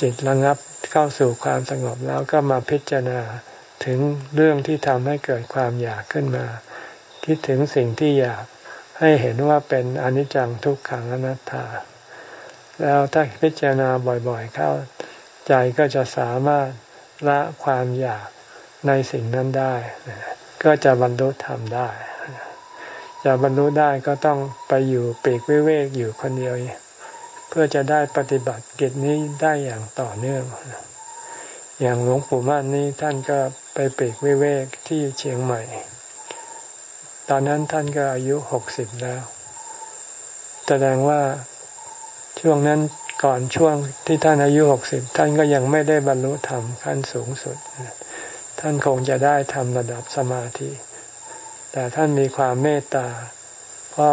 S1: จิตระงับ เข้าสู่ความสงบแล้วก็มาพิจารณาถึงเรื่องที่ทำให้เกิดความอยากขึ้นมา คิดถึงสิ่งที่อยากให้เห็นว่าเป็นอนิจจังทุกขังอนัตตา แล้วถ้าพิจารณาบ่อยๆ เข้าใจก็จะสามารถละความอยากในสิ่งนั้นได้ ก็จะบรรลุธรรมได้ จะบรรลุได้ก็ต้องไปอยู่ปีกวิเวกอยู่คนเดียว เพื่อจะได้ปฏิบัติกิจนี้ได้อย่างต่อเนื่อง อย่างหลวงปู่มั่นนี้ท่านก็ไปปีกวิเวกที่เชียงใหม่ ตอนนั้นท่านก็อายุหกสิบแล้ว แสดงว่าช่วงนั้นก่อนช่วงที่ท่านอายุหกสิบท่านก็ยังไม่ได้บรรลุธรรมขั้นสูงสุด ท่านคงจะได้ทำระดับสมาธิ แต่ท่านมีความเมตตา เพราะ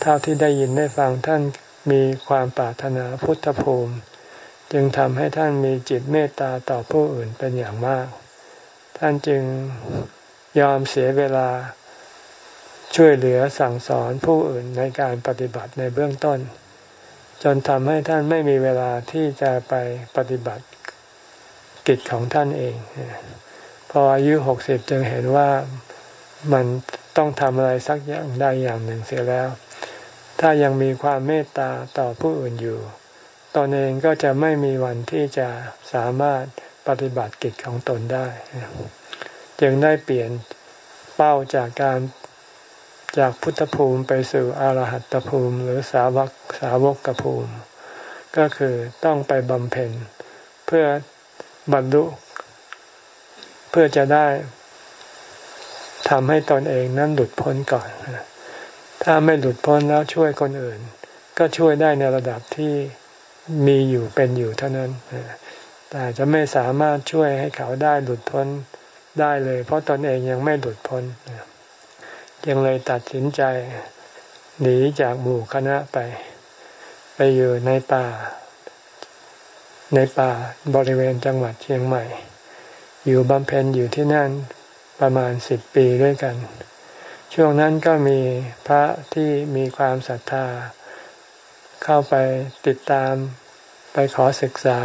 S1: เท่าที่ได้ยินได้ฟังท่าน มีความปรารถนาพุทธภูมิ จึงทำให้ท่านมีจิตเมตตาต่อผู้อื่นเป็นอย่างมาก ท่านจึงยอมเสียเวลาช่วยเหลือสั่งสอนผู้อื่นในการปฏิบัติในเบื้องต้น จนทำให้ท่านไม่มีเวลาที่จะไปปฏิบัติกิจของท่านเอง พออายุหกสิบจึงเห็นว่ามันต้องทำอะไรสักอย่างใดอย่างหนึ่งเสียแล้ว ถ้ายังมีความเมตตาต่อผู้อื่นอยู่ ตนเองก็จะไม่มีวันที่จะสามารถปฏิบัติกิจของตนได้ จึงได้เปลี่ยนเป้าจากการจากพุทธภูมิไปสู่อรหัตภูมิ หรือสาวกสาวกภูมิ ก็คือต้องไปบำเพ็ญเพื่อบรรลุเพื่อจะได้ทำให้ตนเองนั้นหลุดพ้นก่อน ถ้าไม่หลุดพ้นแล้วช่วยคนอื่น ก็ช่วยได้ในระดับที่มีอยู่เป็นอยู่เท่านั้น แต่จะไม่สามารถช่วยให้เขาได้หลุดพ้นได้เลย เพราะตนเองยังไม่หลุดพ้นจึงเลยตัดสินใจ หนีจากหมู่คณะไป ไปอยู่ในป่า ในป่าบริเวณจังหวัดเชียงใหม่ อยู่บำเพ็ญอยู่ที่นั่นประมาณสิบปีด้วยกัน ช่วงนั้นก็มีพระที่มีความศรัทธา เข้าไปติดตามไปขอศึกษา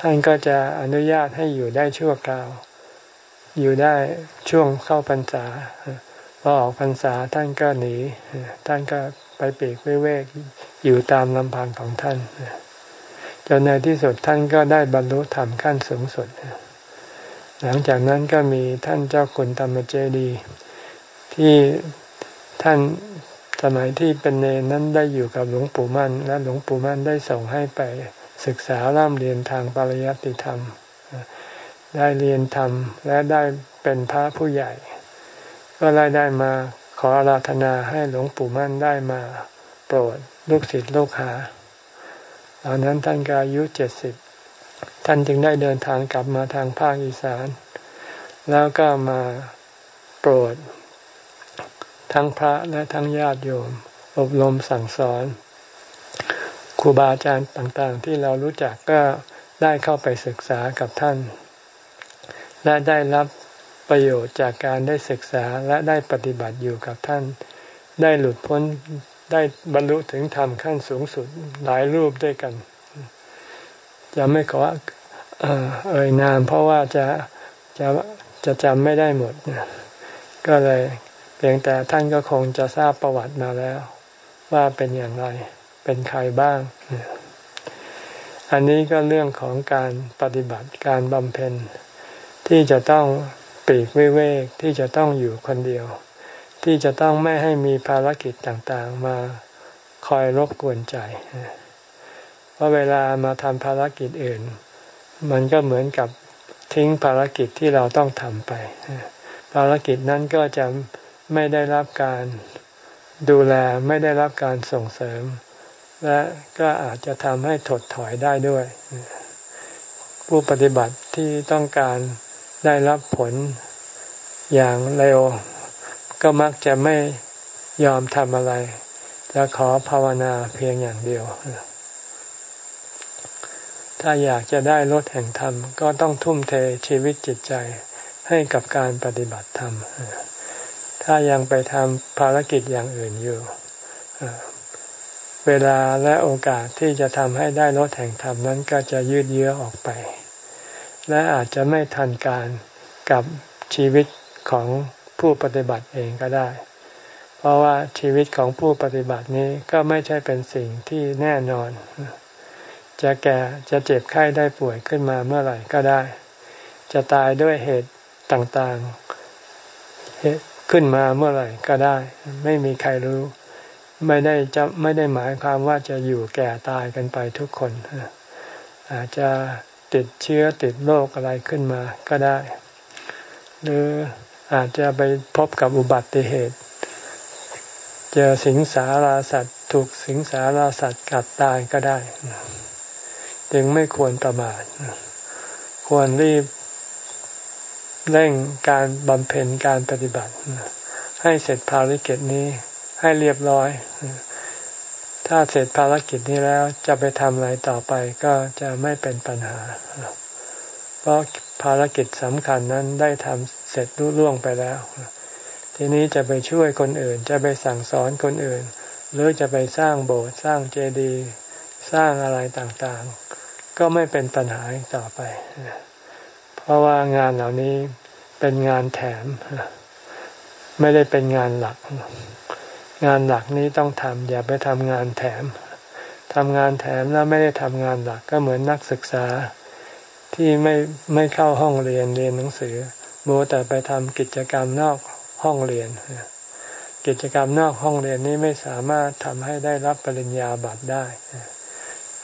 S1: ท่านก็จะอนุญาตให้อยู่ได้ชั่วคราว อยู่ได้ช่วงเข้าพรรษาพอออกพรรษาท่านก็หนี ท่านก็ไปปีกวิเวกอยู่ตามลำพังของท่านจนในที่สุดท่านก็ได้บรรลุธรรมขั้นสูงสุด หลังจากนั้นก็มีท่านเจ้าคุณธรรมเจดี ที่ท่านสมัยที่เป็นเนนั้นได้อยู่กับหลวงปู่มั่น และหลวงปู่มั่นได้ส่งให้ไปศึกษาร่ำเรียนทางปริยัติธรรม ได้เรียนธรรมและได้เป็นพระผู้ใหญ่ ก็เลยได้มาขออาราธนาให้หลวงปู่มั่นได้มาโปรดลูกศิษย์ลูกหาตอนนั้นท่านก็อายุเจ็ดสิบท่านจึงได้เดินทางกลับมาทางภาคอีสาน แล้วก็มาโปรด ทั้งพระและทั้งญาติโยม อบรมสั่งสอนครูบาอาจารย์ต่างๆ ที่เรารู้จักก็ได้เข้าไปศึกษากับท่าน และได้รับประโยชน์จากการได้ศึกษาและได้ปฏิบัติอยู่กับท่าน ได้หลุดพ้นได้บรรลุถึงธรรมขั้นสูงสุดหลายรูปด้วยกัน จะไม่ขอเอ่ยนามเพราะว่าจะจะจะจำไม่ได้หมด ก็เลย เพียงแต่ท่านก็คงจะทราบประวัติมาแล้ว ว่าเป็นอย่างไร เป็นใครบ้าง อันนี้ก็เรื่องของการปฏิบัติการบำเพ็ญ ที่จะต้องปีกวิเวกที่จะต้องอยู่คนเดียว ที่จะต้องไม่ให้มีภารกิจต่างๆ มาคอยรบกวนใจเพราะเวลามาทำภารกิจอื่น มันก็เหมือนกับทิ้งภารกิจที่เราต้องทำไป ภารกิจนั้นก็จะ ไม่ได้รับการดูแลไม่ได้รับการส่งเสริม และก็อาจจะทำให้ถดถอยได้ด้วย ผู้ปฏิบัติที่ต้องการได้รับผลอย่างเร็ว ก็มักจะไม่ยอมทำอะไร จะขอภาวนาเพียงอย่างเดียว ถ้าอยากจะได้ลดแห่งธรรม ก็ต้องทุ่มเทชีวิตจิตใจให้กับการปฏิบัติธรรม ถ้ายังไปทำภารกิจอย่างอื่นอยู่ เวลาและโอกาสที่จะทำให้ได้ลดแห่งธรรมนั้นก็จะยืดเยื้อออกไป และอาจจะไม่ทันการกับชีวิตของผู้ปฏิบัติเองก็ได้ เพราะว่าชีวิตของผู้ปฏิบัตินี้ก็ไม่ใช่เป็นสิ่งที่แน่นอน จะแก่จะเจ็บไข้ได้ป่วยขึ้นมาเมื่อไหร่ก็ได้ จะตายด้วยเหตุต่างๆ ขึ้นมาเมื่อไหร่ก็ได้ ไม่มีใครรู้ ไม่ได้จะไม่ได้หมายความว่าจะอยู่แก่ตายกันไปทุกคนอาจจะติดเชื้อติดโรคอะไรขึ้นมาก็ได้ หรืออาจจะไปพบกับอุบัติเหตุ เจอสิงสาราสัตว์ ถูกสิงสาราสัตว์กัดตายก็ได้ จึงไม่ควรประมาทควรรีบ เร่งการบำเพ็ญการปฏิบัติ ให้เสร็จภารกิจนี้ให้เรียบร้อย ถ้าเสร็จภารกิจนี้แล้วจะไปทำอะไรต่อไปก็จะไม่เป็นปัญหา เพราะภารกิจสำคัญนั้นได้ทำเสร็จรุ่ล่วงไปแล้ว ทีนี้จะไปช่วยคนอื่น จะไปสั่งสอนคนอื่น หรือจะไปสร้างโบสถ์สร้างเจดีย์สร้างอะไรต่างๆ ก็ไม่เป็นปัญหาต่อไปเราะว่างานเหล่านี้เป็นงานแถม ไม่ได้เป็นงานหลัก งานหลักนี้ต้องทำอย่าไปทำงานแถมทำงานแถมแล้วไม่ได้ทำงานหลักก็เหมือนนักศึกษา ที่ไม่ไม่เข้าห้องเรียนเรียนหนังสือมัวแต่ไปทำกิจกรรมนอกห้องเรียน กิจกรรมนอกห้องเรียนนี้ไม่สามารถทำให้ได้รับปริญญาบัตรได้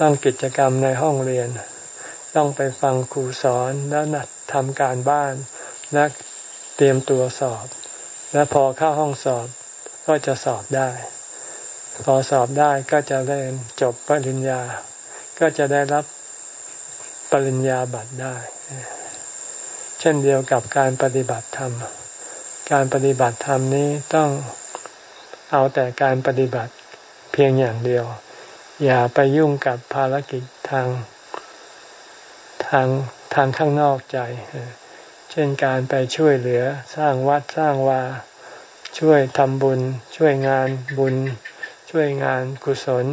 S1: ต้องกิจกรรมในห้องเรียน ต้องไปฟังครูสอนแล้วนัด ทำการบ้านและเตรียมตัวสอบ และพอเข้าห้องสอบก็จะสอบได้ พอสอบได้ก็จะเรียนจบปริญญา ก็จะได้รับปริญญาบัตรได้ เช่นเดียวกับการปฏิบัติธรรม การปฏิบัติธรรมนี้ต้องเอาแต่การปฏิบัติเพียงอย่างเดียว อย่าไปยุ่งกับภารกิจทางทาง ทางข้างนอกใจ เช่นการไปช่วยเหลือสร้างวัดสร้างวา ช่วยทำบุญ ช่วยงานบุญ ช่วยงานกุศล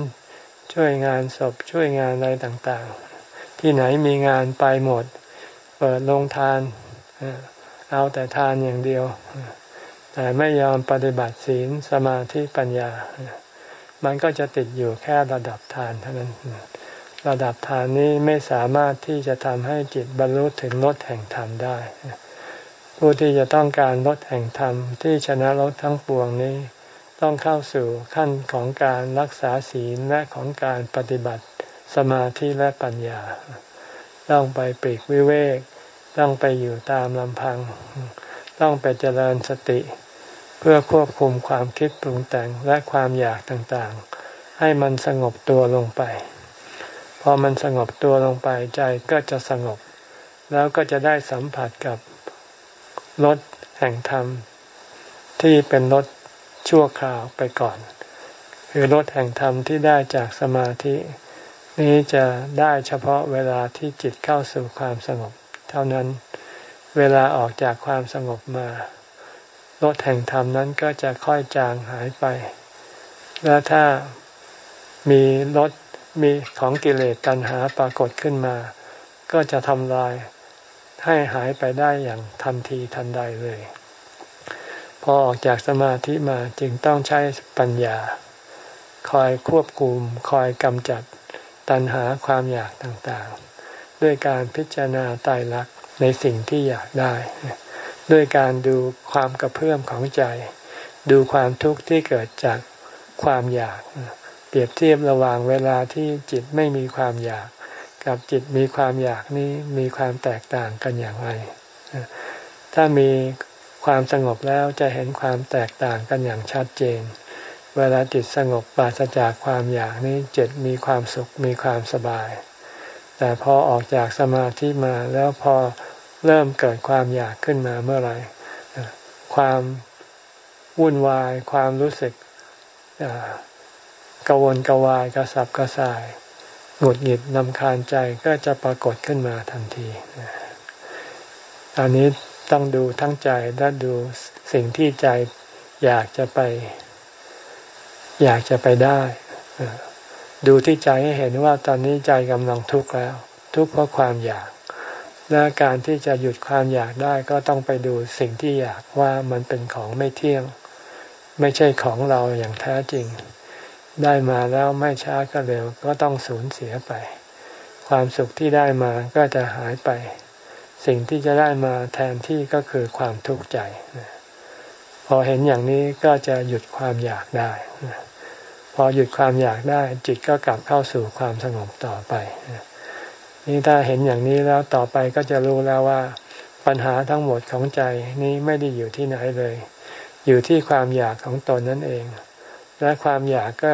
S1: ช่วยงานศพช่วยงานอะไรต่างๆ ที่ไหนมีงานไปหมด เปิดโรงทาน เอาแต่ทานอย่างเดียว แต่ไม่ยอมปฏิบัติศีลสมาธิปัญญา มันก็จะติดอยู่แค่ระดับทานเท่านั้น ระดับทานนี้ไม่สามารถที่จะทำให้จิตบรรลุถึงลดแห่งธรรมได้ ผู้ที่จะต้องการลดแห่งธรรมที่ชนะลดทั้งปวงนี้ ต้องเข้าสู่ขั้นของการรักษาศีลและของการปฏิบัติสมาธิและปัญญา ต้องไปปรีกวิเวก ต้องไปอยู่ตามลำพัง ต้องไปเจริญสติ เพื่อควบคุมความคิดปรุงแต่งและความอยากต่างๆ ให้มันสงบตัวลงไป พอมันสงบตัวลงไปใจก็จะสงบ แล้วก็จะได้สัมผัสกับรถแห่งธรรม ที่เป็นรถชั่วคราวไปก่อน คือรสแห่งธรรมที่ได้จากสมาธิ นี้จะได้เฉพาะเวลาที่จิตเข้าสู่ความสงบ เท่านั้นเวลาออกจากความสงบมารสแห่งธรรมนั้นก็จะค่อยจางหายไป แล้วถ้ามีรส มีของกิเลสตัณหาปรากฏขึ้นมา ก็จะทำลายให้หายไปได้อย่างทันทีทันใดเลย พอออกจากสมาธิมาจึงต้องใช้ปัญญา คอยควบคุมคอยกำจัดตัณหาความอยากต่างๆ ด้วยการพิจารณาตายรักในสิ่งที่อยากได้ ด้วยการดูความกระเพื่อมของใจ ดูความทุกข์ที่เกิดจากความอยาก เปรียบเทียบระหว่างเวลาที่จิตไม่มีความอยาก กับจิตมีความอยากนี้มีความแตกต่างกันอย่างไร ถ้ามีความสงบแล้วจะเห็นความแตกต่างกันอย่างชัดเจน เวลาจิตสงบปราศจากความอยากนี้จิตมีความสุขมีความสบาย แต่พอออกจากสมาธิมาแล้วพอเริ่มเกิดความอยากขึ้นมาเมื่อไหร่ความวุ่นวายความรู้สึก กวนกวายกระสับกระส่ายหงุดหงิดนำคาญใจก็จะปรากฏขึ้นมาทันทีอันนี้ต้องดูทั้งใจและดูสิ่งที่ใจอยากจะไป อยากจะไปได้ดูที่ใจให้เห็นว่าตอนนี้ใจกำลังทุกข์แล้ว ทุกข์เพราะความอยาก และการที่จะหยุดความอยากได้ก็ต้องไปดูสิ่งที่อยากว่ามันเป็นของไม่เที่ยง ไม่ใช่ของเราอย่างแท้จริง ได้มาแล้วไม่ช้าก็เร็วก็ต้องสูญเสียไป ความสุขที่ได้มาก็จะหายไป สิ่งที่จะได้มาแทนที่ก็คือความทุกข์ใจ พอเห็นอย่างนี้ก็จะหยุดความอยากได้ พอหยุดความอยากได้ จิตก็กลับเข้าสู่ความสงบต่อไป นี่ถ้าเห็นอย่างนี้แล้วต่อไปก็จะรู้แล้วว่า ปัญหาทั้งหมดของใจนี้ไม่ได้อยู่ที่ไหนเลย อยู่ที่ความอยากของตนนั่นเอง และความอยากก็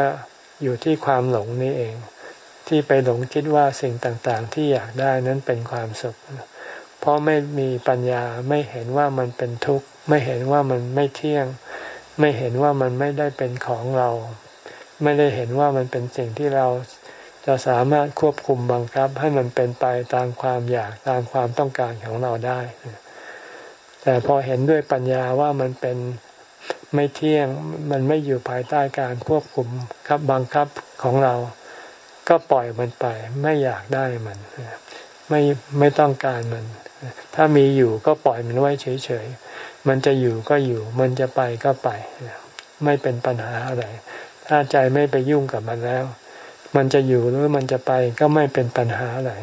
S1: อยู่ที่ความหลงนี่เอง ที่ไปหลงคิดว่าสิ่งต่างๆ ที่อยากได้นั้นเป็นความสุข เพราะไม่มีปัญญาไม่เห็นว่ามันเป็นทุกข์ ไม่เห็นว่ามันไม่เที่ยง ไม่เห็นว่ามันไม่ได้เป็นของเรา ไม่ได้เห็นว่ามันเป็นสิ่งที่เราจะสามารถควบคุมบังคับให้มันเป็นไปตามความอยากตามความต้องการของเราได้ แต่พอเห็นด้วยปัญญาว่ามันเป็น ไม่เที่ยงมันไม่อยู่ภายใต้การควบคุมครับบังคับของเรา ก็ปล่อยมันไป ไม่อยากได้มันไม่ไม่ต้องการมัน ถ้ามีอยู่ก็ปล่อยมันไว้เฉยๆมันจะอยู่ก็อยู่ มันจะไปก็ไป ไม่เป็นปัญหาอะไร ถ้าใจไม่ไปยุ่งกับมันแล้ว มันจะอยู่หรือมันจะไปก็ไม่เป็นปัญหาอะไร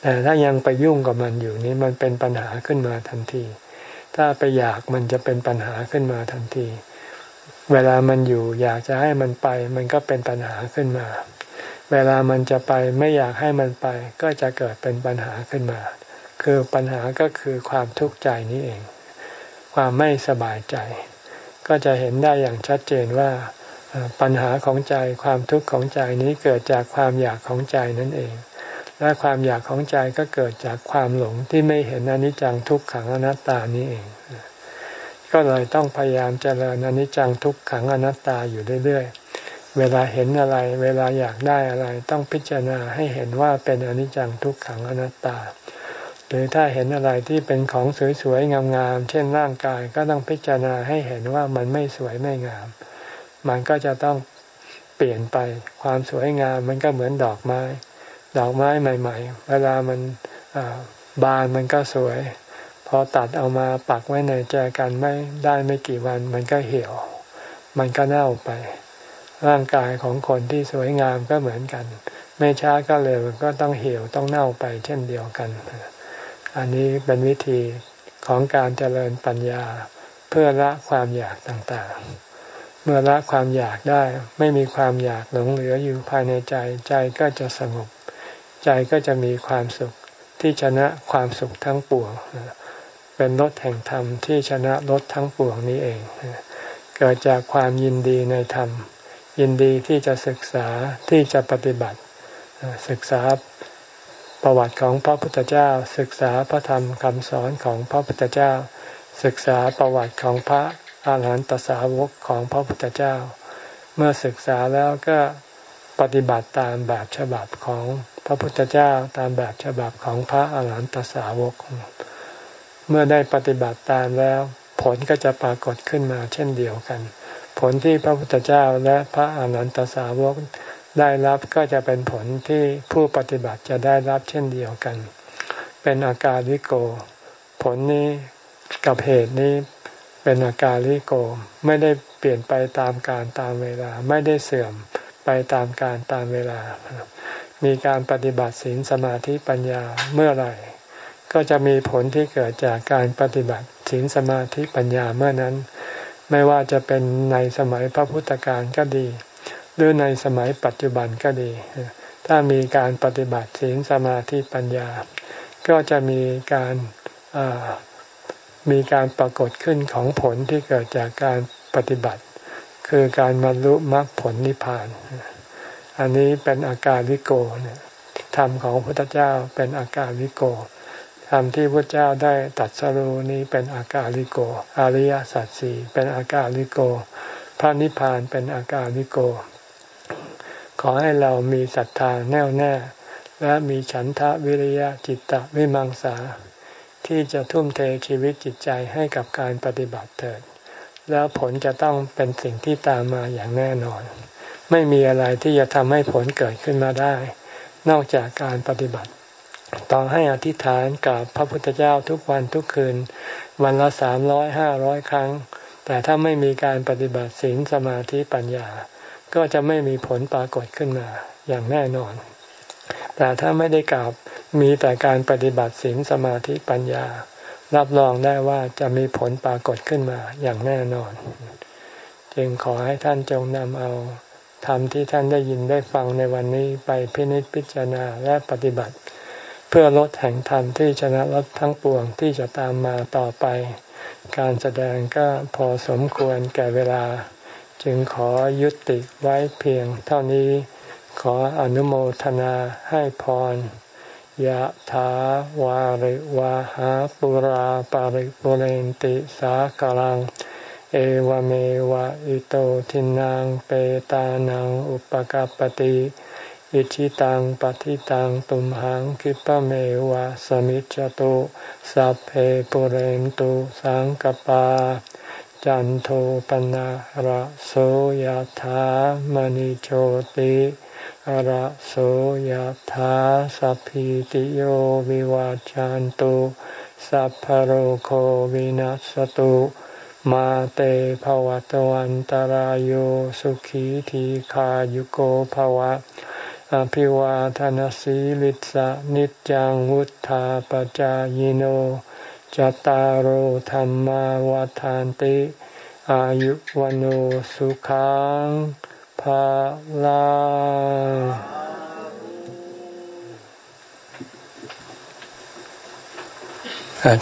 S1: แต่ถ้ายังไปยุ่งกับมันอยู่นี้มันเป็นปัญหาขึ้นมาทันที ถ้าไปอยากมันจะเป็นปัญหาขึ้นมาทันที เวลามันอยู่อยากจะให้มันไป มันก็เป็นปัญหาขึ้นมา เวลามันจะไปไม่อยากให้มันไป ก็จะเกิดเป็นปัญหาขึ้นมา คือปัญหาก็คือความทุกข์ใจนี้เอง ความไม่สบายใจ ก็จะเห็นได้อย่างชัดเจนว่าปัญหาของใจความทุกข์ของใจนี้เกิดจากความอยากของใจนั่นเอง และความอยากของใจก็เกิดจากความหลงที่ไม่เห็นอนิจจังทุกขังอนัตตานี้เอง ก็เลยต้องพยายามเจริญอนิจจังทุกขังอนัตตาอยู่เรื่อยๆ เวลาเห็นอะไร เวลาอยากได้อะไร ต้องพิจารณาให้เห็นว่าเป็นอนิจจังทุกขังอนัตตา หรือถ้าเห็นอะไรที่เป็นของสวยๆงามๆ เช่นร่างกายก็ต้องพิจารณาให้เห็นว่ามันไม่สวยไม่งาม มันก็จะต้องเปลี่ยนไป ความสวยงามมันก็เหมือนดอกไม้ ดอกไม้ใหม่ ๆ เวลามันบานมันก็สวย พอตัดเอามาปักไว้ในแจกันไม่ได้ไม่กี่วัน มันก็เหี่ยว มันก็เน่าไป ร่างกายของคนที่สวยงามก็เหมือนกัน ไม่ช้าก็เร็วก็ต้องเหี่ยวต้องเน่าไปเช่นเดียวกัน อันนี้เป็นวิธีของการเจริญปัญญาเพื่อละความอยากต่างๆ เมื่อละความอยากได้ไม่มีความอยากหลงเหลืออยู่ภายในใจใจก็จะสงบ ใจก็จะมีความสุขที่ชนะความสุขทั้งปวง เป็นรถแห่งธรรมที่ชนะรถทั้งปวงนี้เอง เกิดจากความยินดีในธรรม ยินดีที่จะศึกษาที่จะปฏิบัติ ศึกษาประวัติของพระพุทธเจ้า ศึกษาพระธรรมคำสอนของพระพุทธเจ้า ศึกษาประวัติของพระอาหารหันตสาวกของพระพุทธเจ้า เมื่อศึกษาแล้วก็ปฏิบัติตามแบบฉบับของ พระพุทธเจ้าตามแบบฉบับของพระอาหารหันตสาวก เมื่อได้ปฏิบัติตามแล้ว ผลก็จะปรากฏขึ้นมาเช่นเดียวกัน ผลที่พระพุทธเจ้าและพระอาหารหันตสาวกได้รับก็จะเป็นผลที่ผู้ปฏิบัติจะได้รับเช่นเดียวกัน เป็นอาการลิโก ผลนี้กับเหตุนี้เป็นอาการลิโกไม่ได้เปลี่ยนไปตามการตามเวลา ไม่ได้เสื่อมไปตามการตามเวลา มีการปฏิบัติศีลสมาธิปัญญาเมื่อไหร่ ก็จะมีผลที่เกิดจากการปฏิบัติศีลสมาธิปัญญาเมื่อนั้น ไม่ว่าจะเป็นในสมัยพระพุทธการก็ดี หรือในสมัยปัจจุบันก็ดี ถ้ามีการปฏิบัติศีลสมาธิปัญญา ก็จะมีการมีการปรากฏขึ้นของผลที่เกิดจากการปฏิบัติ คือการบรรลุมรรคผลนิพพาน อันนี้เป็นอาการวิโกเนี่ยธรรมของพระพุทธเจ้าเป็นอาการวิโกธรรมที่พระเจ้าได้ตัดสรุนี้เป็นอาการลิโก อริยสัจสี่เป็นอาการลิโก พระนิพพานเป็นอาการลิโก ขอให้เรามีศรัทธาแน่วแน่ และมีฉันทะวิริยะจิตตะวิมังสา ที่จะทุ่มเทชีวิตจิตใจให้กับการปฏิบัติเถิด แล้วผลจะต้องเป็นสิ่งที่ตามมาอย่างแน่นอน ไม่มีอะไรที่จะทำให้ผลเกิดขึ้นมาได้ นอกจากการปฏิบัติต้องให้อธิษฐานกับพระพุทธเจ้าทุกวันทุกคืน วันละสามร้อยห้าร้อยครั้ง แต่ถ้าไม่มีการปฏิบัติศีลสมาธิปัญญา ก็จะไม่มีผลปรากฏขึ้นมาอย่างแน่นอน แต่ถ้าไม่ได้กล่าวมีแต่การปฏิบัติศีลสมาธิปัญญา รับรองได้ว่าจะมีผลปรากฏขึ้นมาอย่างแน่นอน จึงขอให้ท่านจงนำเอา ธรรมที่ท่านได้ยินได้ฟังในวันนี้ไปพินิจพิจารณาและปฏิบัติ เพื่อลดแห่งธรรมที่ชนะลดทั้งปวงที่จะตามมาต่อไป การแสดงก็พอสมควรแก่เวลา จึงขอยุติไว้เพียงเท่านี้ ขออนุโมทนาให้พรยะถาวาริวาหาปุราปาริปุเรนติสากลัง เอวเมวะอิโตทินังเปตานังอุปกาปติอิชิตังปฏิตังตุมหังคิปะเมวะสมิจจตุสัพเพปุเรนตุสังกปา จันโทปนะระโสยธามณิโชติระโสยธาสัพพิติโยวิวาจันตุสัพพโรโควินัสตุ มาเตภวะตวันตารโยสุขีทีขายุโกภวะ อภิวาทนสีลิสะนิจังวุธาปจายโนจตารโหธรรมวาทานติ อายุวันสุขังภาลา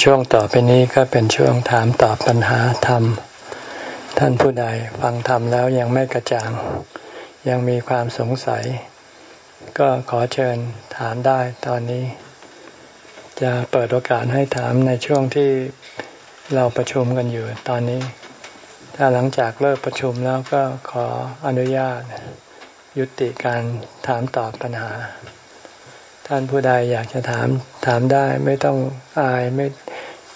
S1: ช่วงต่อไปนี้ก็เป็นช่วงถามตอบปัญหาธรรม ท่านผู้ใดฟังธรรมแล้วยังไม่กระจ่าง ยังมีความสงสัย ก็ขอเชิญถามได้ตอนนี้ จะเปิดโอกาสให้ถามในช่วงที่เราประชุมกันอยู่ตอนนี้ ถ้าหลังจากเลิกประชุมแล้วก็ขออนุญาต ยุติการถามตอบปัญหา ท่านผู้ใดอยากจะถามถามได้ไม่ต้องอายไม่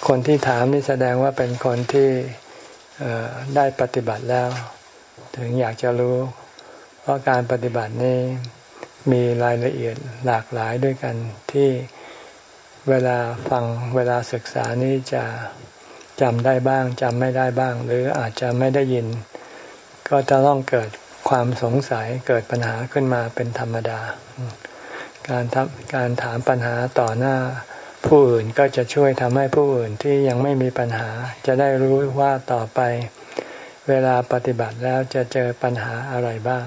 S1: คนที่ถามนี่แสดงว่าเป็นคนที่ได้ปฏิบัติแล้ว ถึงอยากจะรู้ เพราะการปฏิบัตินี้มีรายละเอียดหลากหลายด้วยกันที่เวลาฟังเวลาศึกษานี้จะจำได้บ้างจำไม่ได้บ้าง หรืออาจจะไม่ได้ยิน ก็จะต้องเกิดความสงสัยเกิดปัญหาขึ้นมาเป็นธรรมดา การทการถามปัญหาต่อหน้าผู้อื่นก็จะช่วยทำให้ผู้อื่นที่ยังไม่มีปัญหา จะได้รู้ว่าต่อไป เวลาปฏิบัติแล้วจะเจอปัญหาอะไรบ้าง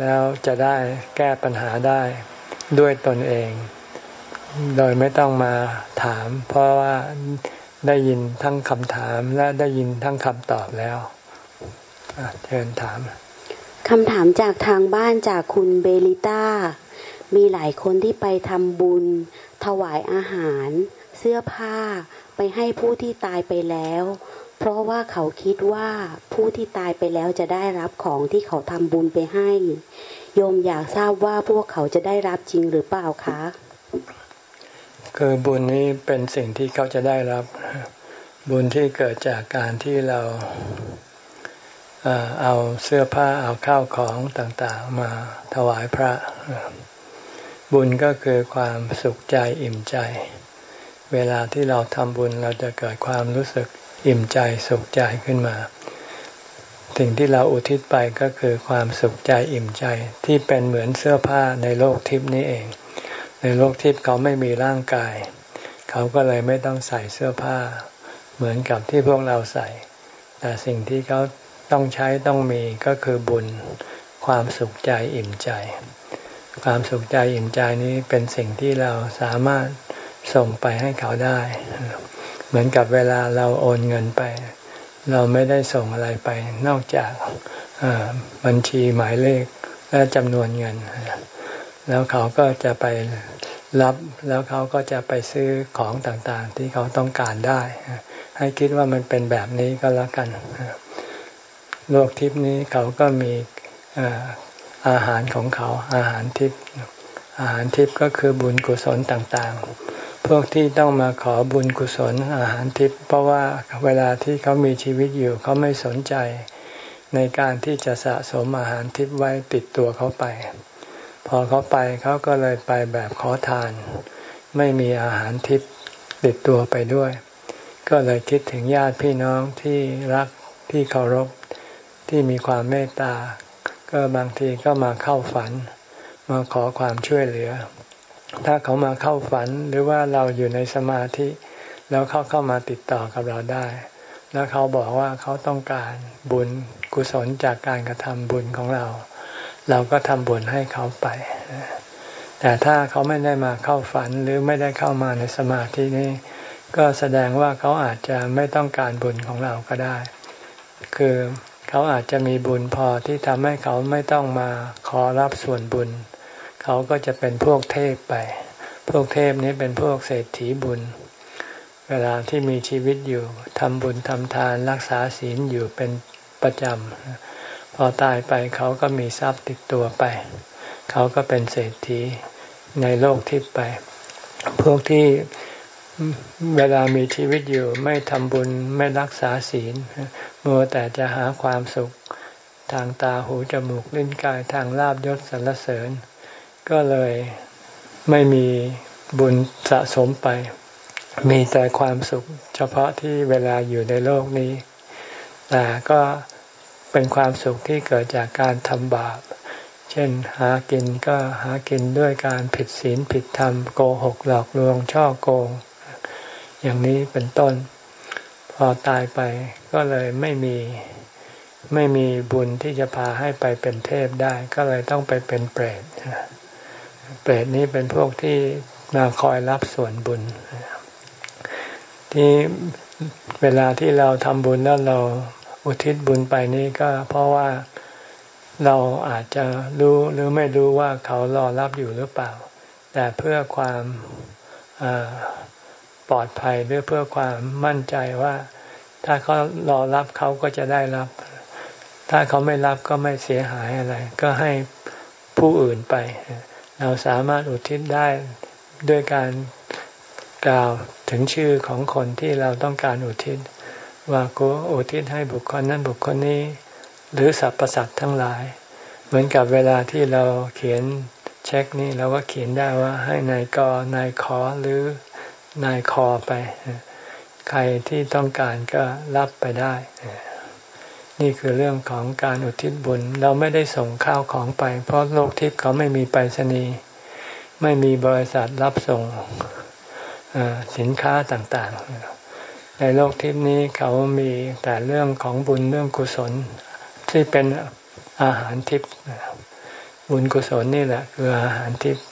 S1: แล้วจะได้แก้ปัญหาได้ด้วยตนเอง โดยไม่ต้องมาถาม เพราะว่าได้ยินทั้งคำถามและได้ยินทั้งคำตอบแล้วเชิญถาม
S2: คำถามจากทางบ้านจากคุณเบลิต้า มีหลายคนที่ไปทำบุญ ถวายอาหาร เสื้อผ้าไปให้ผู้ที่ตายไปแล้ว เพราะว่าเขาคิดว่าผู้ที่ตายไปแล้วจะได้รับของที่เขาทำบุญไปให้ โยมอยากทราบว่าพวกเขาจะได้รับจริงหรือเปล่าคะ
S1: คือบุญนี้เป็นสิ่งที่เขาจะได้รับ บุญที่เกิดจากการที่เราเอาเสื้อผ้าเอาข้าวของต่างๆ มาถวายพระ บุญก็คือความสุขใจอิ่มใจ เวลาที่เราทำบุญเราจะเกิดความรู้สึกอิ่มใจสุขใจขึ้นมา สิ่งที่เราอุทิศไปก็คือความสุขใจอิ่มใจที่เป็นเหมือนเสื้อผ้าในโลกทิพนี้เอง ในโลกทิพเขาไม่มีร่างกาย เขาก็เลยไม่ต้องใส่เสื้อผ้า เหมือนกับที่พวกเราใส่ แต่สิ่งที่เขาต้องใช้ต้องมีก็คือบุญ ความสุขใจอิ่มใจ ความสุขใจอิ่มใจนี้เป็นสิ่งที่เราสามารถส่งไปให้เขาได้ เหมือนกับเวลาเราโอนเงินไป เราไม่ได้ส่งอะไรไป นอกจากบัญชีหมายเลขและจำนวนเงิน แล้วเขาก็จะไปรับแล้วเขาก็จะไปซื้อของต่างๆ ที่เขาต้องการได้ ให้คิดว่ามันเป็นแบบนี้ก็แล้วกัน โลกทิพนี้เขาก็มี อาหารของเขาอาหารทิพย์อาหารทิพย์ก็คือบุญกุศลต่างๆ พวกที่ต้องมาขอบุญกุศลอาหารทิพย์เพราะว่าเวลาที่เขามีชีวิตอยู่เขาไม่สนใจ ในการที่จะสะสมอาหารทิพย์ไว้ติดตัวเขาไป พอเขาไปเขาก็เลยไปแบบขอทาน ไม่มีอาหารทิพย์ติดตัวไปด้วย ก็เลยคิดถึงญาติพี่น้องที่รักที่เคารพที่มีความเมตตา ก็บางทีก็มาเข้าฝัน มาขอความช่วยเหลือ ถ้าเขามาเข้าฝันหรือว่าเราอยู่ในสมาธิ แล้วเขาเข้ามาติดต่อกับเราได้ แล้วเขาบอกว่าเขาต้องการบุญกุศลจากการกระทำบุญของเรา เราก็ทำบุญให้เขาไป แต่ถ้าเขาไม่ได้มาเข้าฝันหรือไม่ได้เข้ามาในสมาธินี้ก็แสดงว่าเขาอาจจะไม่ต้องการบุญของเราก็ได้ คือ เขาอาจจะมีบุญพอที่ทำให้เขาไม่ต้องมาขอรับส่วนบุญ เขาก็จะเป็นพวกเทพไป พวกเทพนี้เป็นพวกเศรษฐีบุญ เวลาที่มีชีวิตอยู่ทำบุญทำทานรักษาศีลอยู่เป็นประจำ พอตายไปเขาก็มีทรัพย์ติดตัวไป เขาก็เป็นเศรษฐีในโลกทิพย์ไป พวกที่ เวลามีชีวิตอยู่ไม่ทำบุญไม่รักษาศีลมัวแต่จะหาความสุขทางตาหูจมูกลิ้นกายทางลาบยศสรรเสริญ ก็เลยไม่มีบุญสะสมไป มีแต่ความสุข เฉพาะที่เวลาอยู่ในโลกนี้ แต่ก็เป็นความสุขที่เกิดจากการทำบาป เช่นหากินก็หากินด้วยการผิดศีลผิดธรรมโกหกหลอกลวงช่อโกง อย่างนี้เป็นต้น พอตายไปก็เลยไม่มีไม่มีบุญที่จะพาให้ไปเป็นเทพได้ ก็เลยต้องไปเป็นเปรตเปรตนี้เป็นพวกที่มาคอยรับส่วนบุญ ที่เวลาที่เราทำบุญแล้วเราอุทิศบุญไปนี่ก็เพราะว่าเราอาจจะรู้หรือไม่รู้ว่าเขารอรับอยู่หรือเปล่า แต่เพื่อความ ปลอดภัยหรือเพื่อความมั่นใจว่า ถ้าเขารอรับเขาก็จะได้รับ ถ้าเขาไม่รับก็ไม่เสียหายอะไร ก็ให้ผู้อื่นไป เราสามารถอุทิศได้ด้วยการกล่าวถึงชื่อของคนที่เราต้องการอุทิศ ว่ากูอุทิศให้บุคคลนั้นบุคคลนี้ หรือสรรพสัตว์ทั้งหลาย เหมือนกับเวลาที่เราเขียนเช็คนี่เราก็เขียนได้ว่าให้นายกนายขอหรือ นายคอไป ใครที่ต้องการก็รับไปได้ นี่คือเรื่องของการอุทิศบุญ เราไม่ได้ส่งข้าวของไป เพราะโลกทิพย์เขาไม่มีไปรษณีย์ไม่มีบริษัทรับส่งสินค้าต่างๆ ในโลกทิพย์นี้เขามีแต่เรื่องของบุญเรื่องกุศลที่เป็นอาหารทิพย์บุญกุศลนี่แหละคืออาหารทิพย์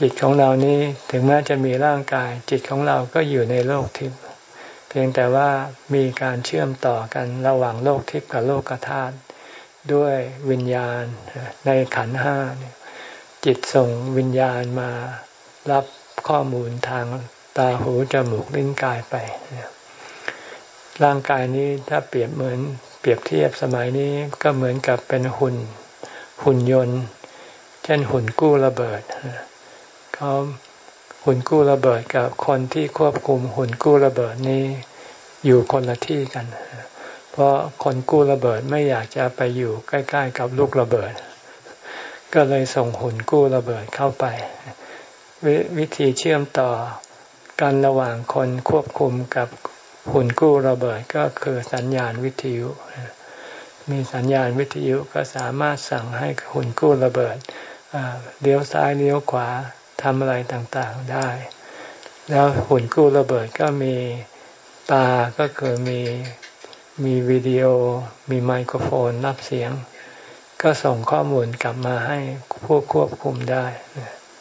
S1: จิตของเรานี้ถึงแม้จะมีร่างกาย จิตของเราก็อยู่ในโลกทิพย์เพียงแต่ว่ามีการเชื่อมต่อกันระหว่างโลกทิพย์กับโลกธาตุด้วยวิญญาณในขันห้าจิตส่งวิญญาณมารับข้อมูลทางตาหูจมูกลิ้นกายไป ร่างกายนี้ถ้าเปรียบเหมือนเปรียบเทียบสมัยนี้ก็เหมือนกับเป็นหุ่นหุ่นยนต์ เช่นหุ่นกู้ระเบิด เขาหุ่นกู้ระเบิดกับคนที่ควบคุมหุ่นกู้ระเบิดนี้อยู่คนละที่กัน เพราะคนกู้ระเบิดไม่อยากจะไปอยู่ใกล้ ๆ กับลูกระเบิด ก็เลยส่งหุ่นกู้ระเบิดเข้าไปววิธีเชื่อมต่อกันระหว่างคนควบคุมกับหุ่นกู้ระเบิดก็คือสัญญาณวิทยุ มีสัญญาณวิทยุก็สามารถสั่งให้หุ่นกู้ระเบิดเลี้ยวซ้ายเลี้ยวขวา ทำอะไรต่างๆได้ แล้วหุ่นกู้ระเบิดก็มีตาก็คือมีมีวิดีโอ มีไมโครโฟนรับเสียง ก็ส่งข้อมูลกลับมาให้ผู้ควบคุมได้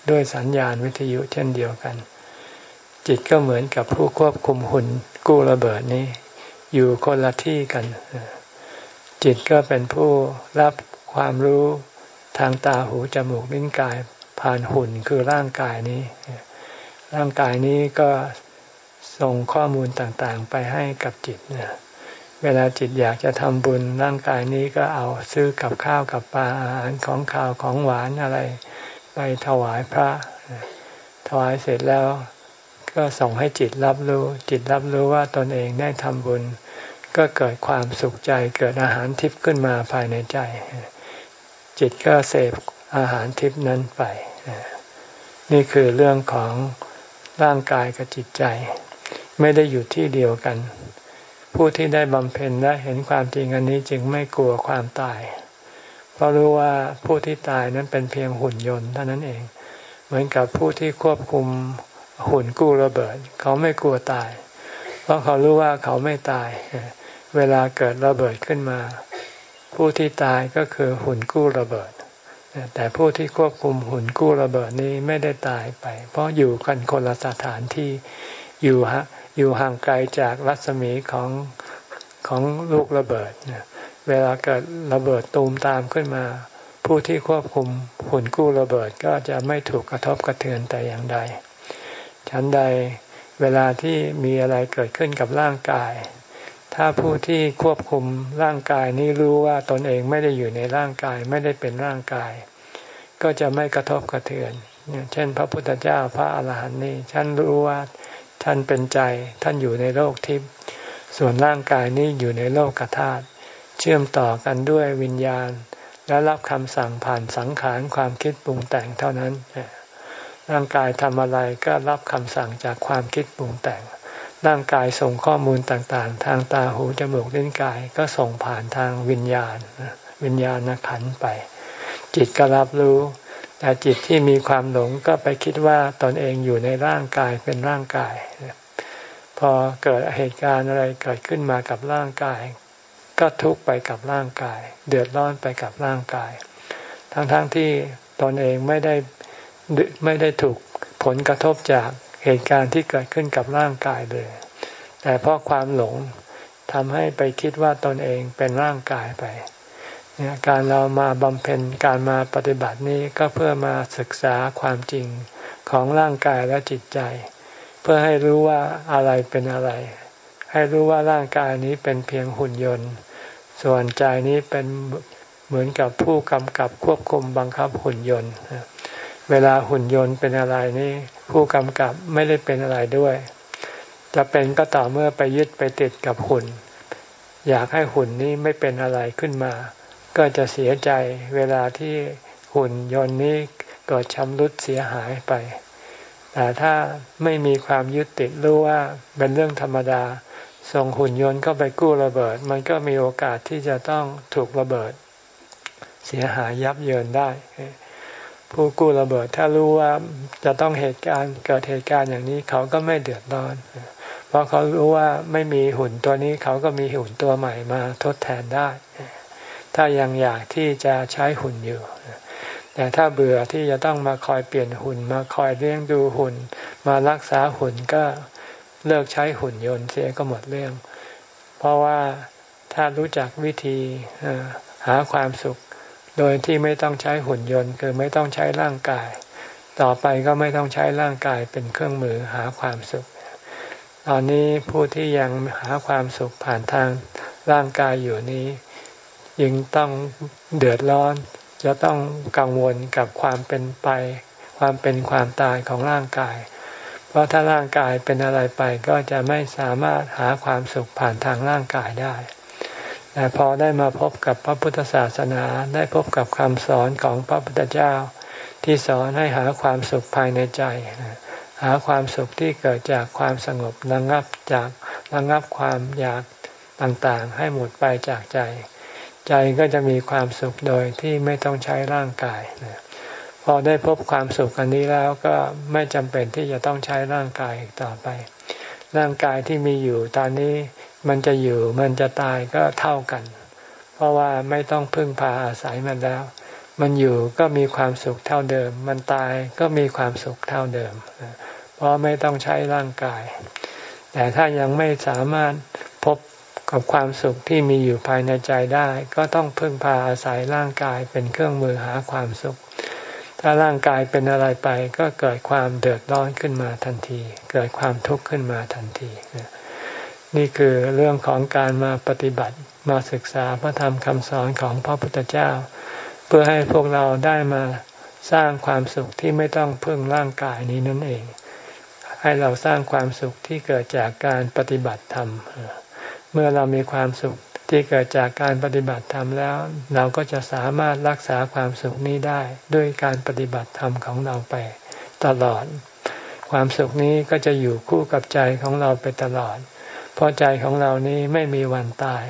S1: ด้วยสัญญาณวิทยุเช่นเดียวกัน จิตก็เหมือนกับผู้ควบคุมหุ่นกู้ระเบิดนี้ อยู่คนละที่กัน จิตก็เป็นผู้รับความรู้ทางตาหูจมูกลิ้นกาย ผ่านหุ่นคือร่างกายนี้ ร่างกายนี้ก็ส่งข้อมูลต่างๆ ไปให้กับจิตเนี่ยเวลาจิตอยากจะทำบุญร่างกายนี้ก็เอาซื้อกับข้าวกับปลาอาหารของข้าวของหวานอะไร ไปถวายพระ ถวายเสร็จแล้วก็ส่งให้จิตรับรู้ จิตรับรู้ว่าตนเองได้ทำบุญ ก็เกิดความสุขใจเกิดอาหารทิพย์ขึ้นมาภายในใจ จิตก็เสพอาหารทิพย์นั้นไป นี่คือเรื่องของร่างกายกับจิตใจ ไม่ได้อยู่ที่เดียวกัน ผู้ที่ได้บำเพ็ญและเห็นความจริงอันนี้จึงไม่กลัวความตาย เพราะรู้ว่าผู้ที่ตายนั้นเป็นเพียงหุ่นยนต์เท่านั้นเอง เหมือนกับผู้ที่ควบคุมหุ่นกู้ระเบิด เขาไม่กลัวตาย เพราะเขารู้ว่าเขาไม่ตาย เวลาเกิดระเบิดขึ้นมา ผู้ที่ตายก็คือหุ่นกู้ระเบิด แต่ผู้ที่ควบคุมหุ่นกู้ระเบิดนี้ไม่ได้ตายไป เพราะอยู่กันคนละสถานที่อยู่ฮะอยู่ห่างไกลจากรัศมีของของลูกระเบิด เวลาเกิดระเบิดตูมตามขึ้นมา ผู้ที่ควบคุมหุ่นกู้ระเบิดก็จะไม่ถูกกระทบกระเทือนแต่อย่างใด ฉันใดเวลาที่มีอะไรเกิดขึ้นกับร่างกาย ถ้าผู้ที่ควบคุมร่างกายนี้รู้ว่าตนเองไม่ได้อยู่ในร่างกายไม่ได้เป็นร่างกาย ก็จะไม่กระทบกระเทือน เช่น พระพุทธเจ้าพระอาหารหันต์นี่ท่านรู้ว่าท่านเป็นใจท่านอยู่ในโลกทิพย์ส่วนร่างกายนี้อยู่ในโลกกธาตุเชื่อมต่อกันด้วยวิญญาณ และรับคำสั่งผ่านสังขารความคิดปรุงแต่งเท่านั้น ร่างกายทำอะไรก็รับคำสั่งจากความคิดปรุงแต่ง ร่างกายส่งข้อมูลต่างๆ ทางตาหูจมูกลิ้นกายก็ส่งผ่านทางวิญญาณ วิญญาณขันไป จิตก็รับรู้ แต่จิตที่มีความหลงก็ไปคิดว่าตนเองอยู่ในร่างกายเป็นร่างกาย พอเกิดเหตุการณ์อะไรเกิดขึ้นมากับร่างกาย ก็ทุกข์ไปกับร่างกาย เดือดร้อนไปกับร่างกาย ทั้งๆทที่ตนเองไม่ได้ไม่ได้ถูกผลกระทบจาก เหตุการณ์ที่เกิดขึ้นกับร่างกายเลย แต่เพราะความหลงทำให้ไปคิดว่าตนเองเป็นร่างกายไปเนี่ยการเรามาบำเพ็ญการมาปฏิบัตินี้ก็เพื่อมาศึกษาความจริงของร่างกายและจิตใจ เพื่อให้รู้ว่าอะไรเป็นอะไร ให้รู้ว่าร่างกายนี้เป็นเพียงหุ่นยนต์ ส่วนใจนี้เป็นเหมือนกับผู้กำกับควบคุมบังคับหุ่นยนต์ เวลาหุ่นยนต์เป็นอะไรนี่ ผู้กำกับไม่ได้เป็นอะไรด้วย จะเป็นก็ต่อเมื่อไปยึดไปติดกับหุ่น อยากให้หุ่นนี้ไม่เป็นอะไรขึ้นมา ก็จะเสียใจเวลาที่หุ่นยนต์นี้เกิดชำรุดเสียหายไป แต่ถ้าไม่มีความยึดติดรู้ว่าเป็นเรื่องธรรมดา ส่งหุ่นยนต์เข้าไปกู้ระเบิด มันก็มีโอกาสที่จะต้องถูกระเบิด เสียหายยับเยินได้ ผู้กู้ระเบิด ถ้ารู้ว่าจะต้องเหตุการณ์เกิดเหตุการณ์อย่างนี้เขาก็ไม่เดือดร้อน เพราะเขารู้ว่าไม่มีหุ่นตัวนี้เขาก็มีหุ่นตัวใหม่มาทดแทนได้ ถ้ายังอยากที่จะใช้หุ่นอยู่ แต่ถ้าเบื่อที่จะต้องมาคอยเปลี่ยนหุ่น มาคอยเลี้ยงดูหุ่น มารักษาหุ่นก็เลิกใช้หุ่นยนต์เสียก็หมดเรื่อง เพราะว่าถ้ารู้จักวิธีหาความสุข โดยที่ไม่ต้องใช้หุ่นยนต์ คือไม่ต้องใช้ร่างกาย ต่อไปก็ไม่ต้องใช้ร่างกายเป็นเครื่องมือหาความสุข ตอนนี้ผู้ที่ยังหาความสุขผ่านทางร่างกายอยู่นี้ยังต้องเดือดร้อน จะต้องกังวลกับความเป็นไป ความเป็นความตายของร่างกาย เพราะถ้าร่างกายเป็นอะไรไปก็จะไม่สามารถหาความสุขผ่านทางร่างกายได้ แต่พอได้มาพบกับพระพุทธศาสนาได้พบกับคำสอนของพระพุทธเจ้า ที่สอนให้หาความสุขภายในใจ หาความสุขที่เกิดจากความสงบระงับจากระงับความอยากต่างๆ ให้หมดไปจากใจ ใจก็จะมีความสุขโดยที่ไม่ต้องใช้ร่างกายพอได้พบความสุขอันนี้แล้วก็ไม่จำเป็นที่จะต้องใช้ร่างกายต่อไป ร่างกายที่มีอยู่ตอนนี้ มันจะอยู่มันจะตายก็เท่ากัน เพราะว่าไม่ต้องพึ่งพาอาศัยมันแล้ว มันอยู่ก็มีความสุขเท่าเดิม มันตายก็มีความสุขเท่าเดิม เพราะไม่ต้องใช้ร่างกาย แต่ถ้ายังไม่สามารถพบกับความสุขที่มีอยู่ภายในใจได้ ก็ต้องพึ่งพาอาศัยร่างกายเป็นเครื่องมือหาความสุข ถ้าร่างกายเป็นอะไรไปก็เกิดความเดือดร้อนขึ้นมาทันที เกิดความทุกข์ขึ้นมาทันที นี่คือเรื่องของการมาปฏิบัติมาศึกษาพระธรรมคำสอนของพระพุทธเจ้า เพื่อให้พวกเราได้มาสร้างความสุขที่ไม่ต้องพึ่งร่างกายนี้นั่นเอง ให้เราสร้างความสุขที่เกิดจากการปฏิบัติธรรม เมื่อเรามีความสุขที่เกิดจากการปฏิบัติธรรมแล้ว เราก็จะสามารถรักษาความสุขนี้ได้ด้วยการปฏิบัติธรรมของเราไปตลอด ความสุขนี้ก็จะอยู่คู่กับใจของเราไปตลอด เพราะใจของเรานี้ไม่มีวันตาย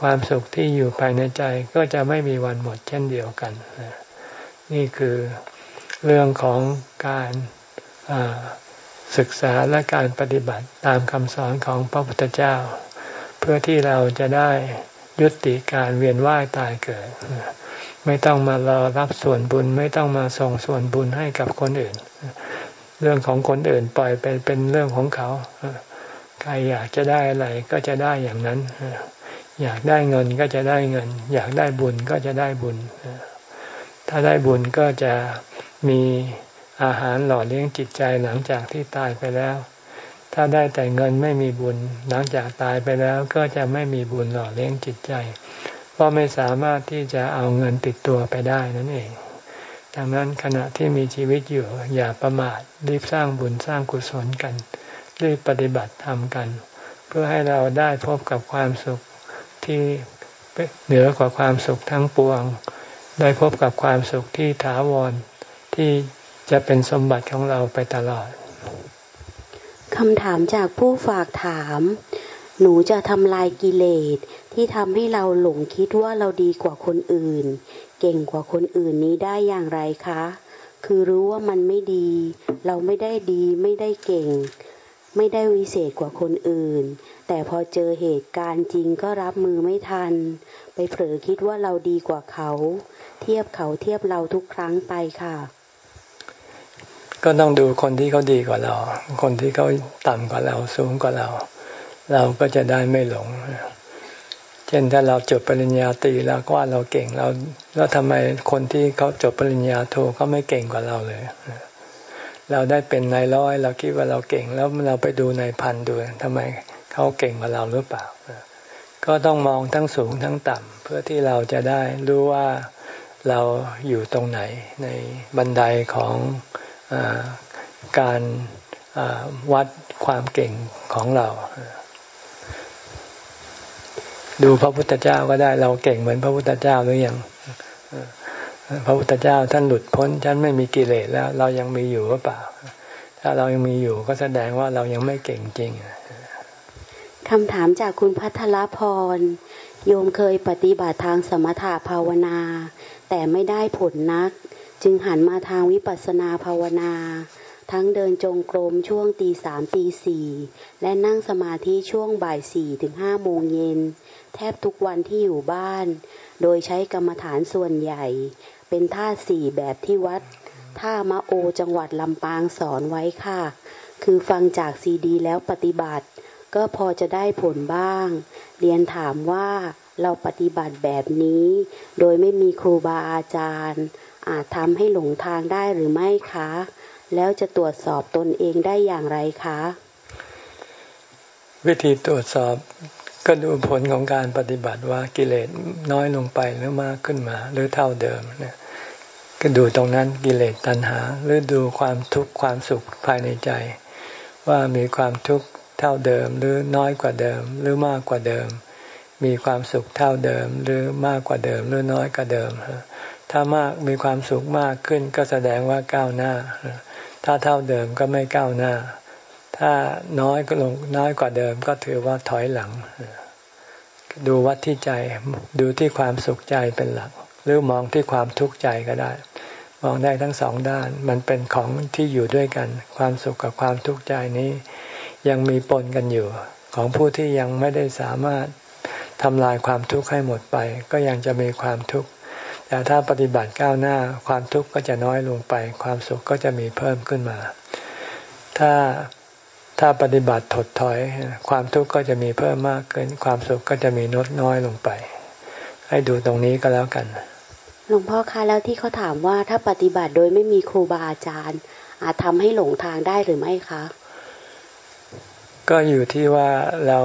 S1: ความสุขที่อยู่ภายในใจก็จะไม่มีวันหมดเช่นเดียวกัน นี่คือเรื่องของการศึกษาและการปฏิบัติตามคำสอนของพระพุทธเจ้า เพื่อที่เราจะได้ยุติการเวียนว่ายตายเกิด ไม่ต้องมารอรับส่วนบุญไม่ต้องมาส่งส่วนบุญให้กับคนอื่น เรื่องของคนอื่นปล่อยไปเป็นเรื่องของเขา ใครอยากจะได้อะไรก็จะได้อย่างนั้น อยากได้เงินก็จะได้เงิน อยากได้บุญก็จะได้บุญ ถ้าได้บุญก็จะมีอาหารหล่อเลี้ยงจิตใจหลังจากที่ตายไปแล้ว ถ้าได้แต่เงินไม่มีบุญ หลังจากตายไปแล้วก็จะไม่มีบุญหล่อเลี้ยงจิตใจ เพราะไม่สามารถที่จะเอาเงินติดตัวไปได้นั่นเอง ดังนั้นขณะที่มีชีวิตอยู่อย่าประมาทรีบสร้างบุญสร้างกุศลกัน รีบปฏิบัติธรรมกัน เพื่อให้เราได้พบกับความสุขที่เหนือกว่าความสุขทั้งปวง ได้พบกับความสุขที่ถาวรที่จะเป็นสมบัติของเราไปตลอด
S2: คำถามจากผู้ฝากถาม หนูจะทำลายกิเลสที่ทำให้เราหลงคิดว่าเราดีกว่าคนอื่น เก่งกว่าคนอื่นนี้ได้อย่างไรคะ คือรู้ว่ามันไม่ดี เราไม่ได้ดีไม่ได้เก่ง ไม่ได้วิเศษกว่าคนอื่น แต่พอเจอเหตุการณ์จริงก็รับมือไม่ทัน ไปเผลอคิดว่าเราดีกว่าเขา เทียบเขาเทียบเราทุกครั้งไปค่ะ
S1: ก็ต้องดูคนที่เขาดีกว่าเรา คนที่เขาต่ำกว่าเราสูงกว่าเรา เราก็จะได้ไม่หลง เช่นถ้าเราจบปริญญาตรีแล้วก็ว่าเราเก่งเราแล้วทำไมคนที่เขาจบปริญญาโทเขาไม่เก่งกว่าเราเลยเเราได้เป็นนายร้อย เราคิดว่าเราเก่งแล้วเราไปดูนายพันดูทำไมเขาเก่งกว่าเราหรือเปล่า ก็ต้องมองทั้งสูงทั้งต่ำเพื่อที่เราจะได้รู้ว่าเราอยู่ตรงไหนในบันไดของการวัดความเก่งของเรา ดูพระพุทธเจ้าก็ได้เราเก่งเหมือนพระพุทธเจ้าหรือยัง พระพุทธเจ้าท่านหลุดพ้นฉันไม่มีกิเลสแล้ว เรายังมีอยู่หรือเปล่า ถ้าเรายังมีอยู่ก็แสดงว่าเรายังไม่เก่งจริง
S2: คำถามจากคุณพัทรพร โยมเคยปฏิบัติทางสมถะภาวนา แต่ไม่ได้ผลนัก จึงหันมาทางวิปัสสนาภาวนา ทั้งเดินจงกรมช่วงตีสามตีสี่และนั่งสมาธิช่วงบ่ายสี่ถึงห้าโมงเย็น แทบทุกวันที่อยู่บ้าน โดยใช้กรรมฐานส่วนใหญ่ เป็นท่าสี่แบบที่วัดท่ามะโอจังหวัดลำปางสอนไว้ค่ะ คือฟังจากซีดีแล้วปฏิบัติ ก็พอจะได้ผลบ้าง เรียนถามว่าเราปฏิบัติแบบนี้ โดยไม่มีครูบาอาจารย์ อาจทำให้หลงทางได้หรือไม่คะ แล้วจะตรวจสอบตนเองได้อย่างไรคะ
S1: วิธีตรวจสอบ ก็ดูผลของการปฏิบัติว่ากิเลสน้อยลงไปหรือมากขึ้นมา หรือเท่าเดิมเนี่ยก็ดูตรงนั้นกิเลสตัณหา หรือดูความทุกข์ความสุขภายในใจ ว่ามีความทุกข์เท่าเดิม หรือน้อยกว่าเดิม หรือมากกว่าเดิม มีความสุขเท่าเดิม หรือมากกว่าเดิม หรือน้อยกว่าเดิมถ้ามากมีความสุขมากขึ้นก็แสดงว่าก้าวหน้า ถ้าเท่าเดิมก็ไม่ก้าวหน้า ถ้าน้อยก็ลงน้อยกว่าเดิมก็ถือว่าถอยหลัง ดูวัดที่ใจดูที่ความสุขใจเป็นหลัก หรือมองที่ความทุกข์ใจก็ได้ มองได้ทั้งสองด้าน มันเป็นของที่อยู่ด้วยกัน ความสุขกับความทุกข์ใจนี้ ยังมีปนกันอยู่ ของผู้ที่ยังไม่ได้สามารถทำลายความทุกข์ให้หมดไป ก็ยังจะมีความทุกข์แต่ถ้าปฏิบัติก้าวหน้าความทุกข์ก็จะน้อยลงไป ความสุขก็จะมีเพิ่มขึ้นมา ถ้า ถ้าปฏิบัติถดถอย ความทุกข์ก็จะมีเพิ่มมากขึ้น ความสุขก็จะมีลดน้อยลงไป ให้ดูตรงนี้ก็แล้วกัน
S2: หลวงพ่อคะแล้วที่เขาถามว่าถ้าปฏิบัติโดยไม่มีครูบาอาจารย์ อาจทำให้หลงทางได้หรือไม่คะ
S1: ก็อยู่ที่ว่าเรา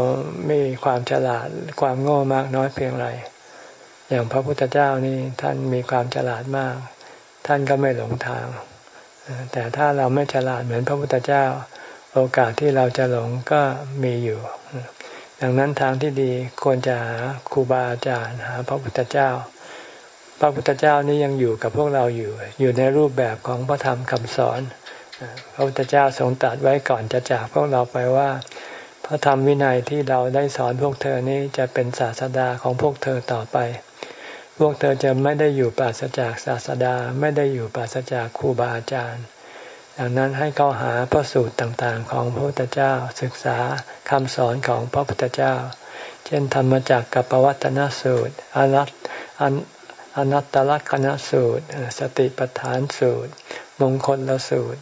S1: มีความฉลาดความโง่มากน้อยเพียงไรอย่างพระพุทธเจ้านี่ท่านมีความฉลาดมาก ท่านก็ไม่หลงทาง แต่ถ้าเราไม่ฉลาดเหมือนพระพุทธเจ้า โอกาสที่เราจะหลงก็มีอยู่ ดังนั้นทางที่ดีควรจะหาครูบาอาจารย์หาพระพุทธเจ้า พระพุทธเจ้านี่ยังอยู่กับพวกเราอยู่ อยู่ในรูปแบบของพระธรรมคำสอน พระพุทธเจ้าทรงตรัสไว้ก่อนจะจากพวกเราไปว่า พระธรรมวินัยที่เราได้สอนพวกเธอนี้จะเป็นศาสดาของพวกเธอต่อไป พวกเธอจะไม่ได้อยู่ปราศจากศาสดาไม่ได้อยู่ปราศจากครูบาอาจารย์ ดังนั้นให้เขาหาพระสูตรต่างๆ ของพระพุทธเจ้าศึกษาคำสอนของพระพุทธเจ้า เช่นธรรมจักกับปวัตนสูตรอนัตอนัตตลักษณสูตร สติปัฏฐานสูตร มงคลละสูตร